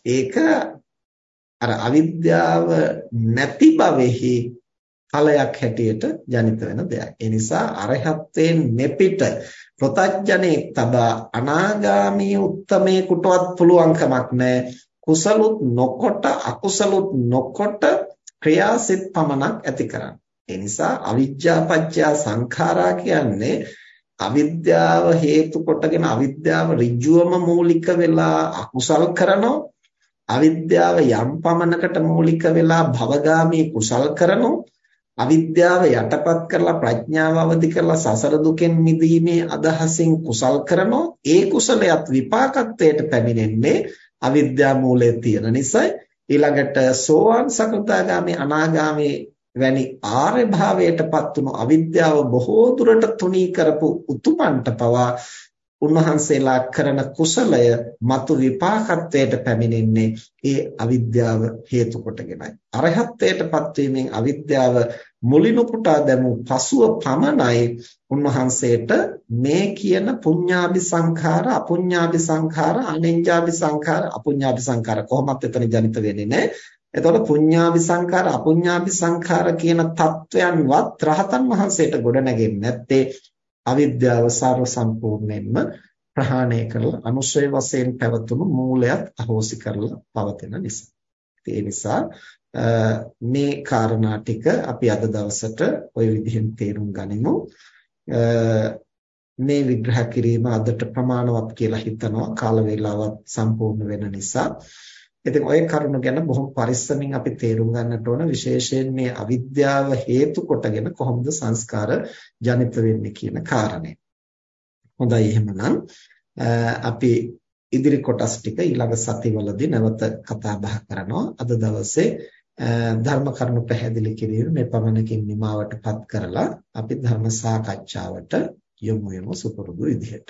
ඒක අර අවිද්‍යාව නැති බවෙහි ඵලයක් හැටියට ජනිත වෙන දෙයක්. ඒ නිසා අරහත්ත්වයෙන් මෙපිට ප්‍රතඥේ තබා අනාගාමී උත්තමේකටවත් පුළුවන් කමක් නැහැ. කුසලුත් නොකොට අකුසලුත් නොකොට ක්‍රියාසිත පමණක් ඇති කරන්න. ඒ නිසා අවිජ්ජා පත්‍ය සංඛාරා කියන්නේ අවිද්‍යාව හේතු කොටගෙන අවිද්‍යාව ඍජුවම මූලික වෙලා අකුසල් කරනවා අවිද්‍යාව යම් පමණකට මූලික වෙලා භවගාමී කුසල් කරනවා අවිද්‍යාව යටපත් කරලා ප්‍රඥාව අවදි කරලා සසර දුකෙන් මිදීමේ අදහසින් කුසල් කරනවා ඒ කුසලයක් විපාකත්වයට පැමිණෙන්නේ අවිද්‍යා මූලයේ තියෙන නිසා ඊළඟට සෝවාන් සකෘදාගාමි අනාගාමි වැනි ආර්ය භාවයටපත් වුණු අවිද්‍යාව බොහෝ දුරට තුනී කරපු උතුමන්ට පවා උන්වහන්සේලා කරන කුසලය මතු විපාකත්වයට පැමිණෙන්නේ ඒ අවිද්‍යාව හේතු කොටගෙනයි. අරහත්ත්වයටපත් වීමෙන් අවිද්‍යාව මුලින් උපුටා දැමු පසුව පමණයි උන්වහන්සේට මේ කියන පුඤ්ඤාභි සංඛාර, අපුඤ්ඤාභි සංඛාර, අනෙඤ්ඤාභි සංඛාර, අපුඤ්ඤාභි සංඛාර කොහොමත් එතන ජනිත වෙන්නේ නැහැ. එතකොට පුඤ්ඤාභි සංඛාර, අපුඤ්ඤාභි සංඛාර කියන தත්වයන්වත් රහතන් වහන්සේට ගොඩ නැගෙන්නේ නැත්තේ අවිද්‍යාව සර්ව සම්පූර්ණයෙන්ම ප්‍රහාණය කරලා අනුශය වශයෙන් පැවතුණු මූලයක් අහෝසි කරලා පවතින නිසා. ඒ නිසා මේ කාරණා ටික අපි අද දවසට ওই විදිහෙන් තේරුම් ගනිමු. මේ විග්‍රහ කිරීම අදට ප්‍රමාණවත් කියලා හිතනවා කාල වේලාවත් සම්පූර්ණ වෙන නිසා ඉතින් ওই කරුණ ගැන බොහොම පරිස්සමින් අපි තේරුම් ගන්නට ඕන විශේෂයෙන් මේ අවිද්‍යාව හේතු කොටගෙන කොහොමද සංස්කාර ජනිත වෙන්නේ කියන කාරණය. හොඳයි එහෙමනම් අපි ඉදිරි කොටස් ටික ඊළඟ සතිවලදී නැවත කතා බහ කරනවා. අද දවසේ ධර්ම කරුණු පැහැදිලි කිරීම මේ පමණකින් නිමාවටපත් කරලා අපි ධර්ම සාකච්ඡාවට යොමු වෙමු සුපුරුදු විදිහට.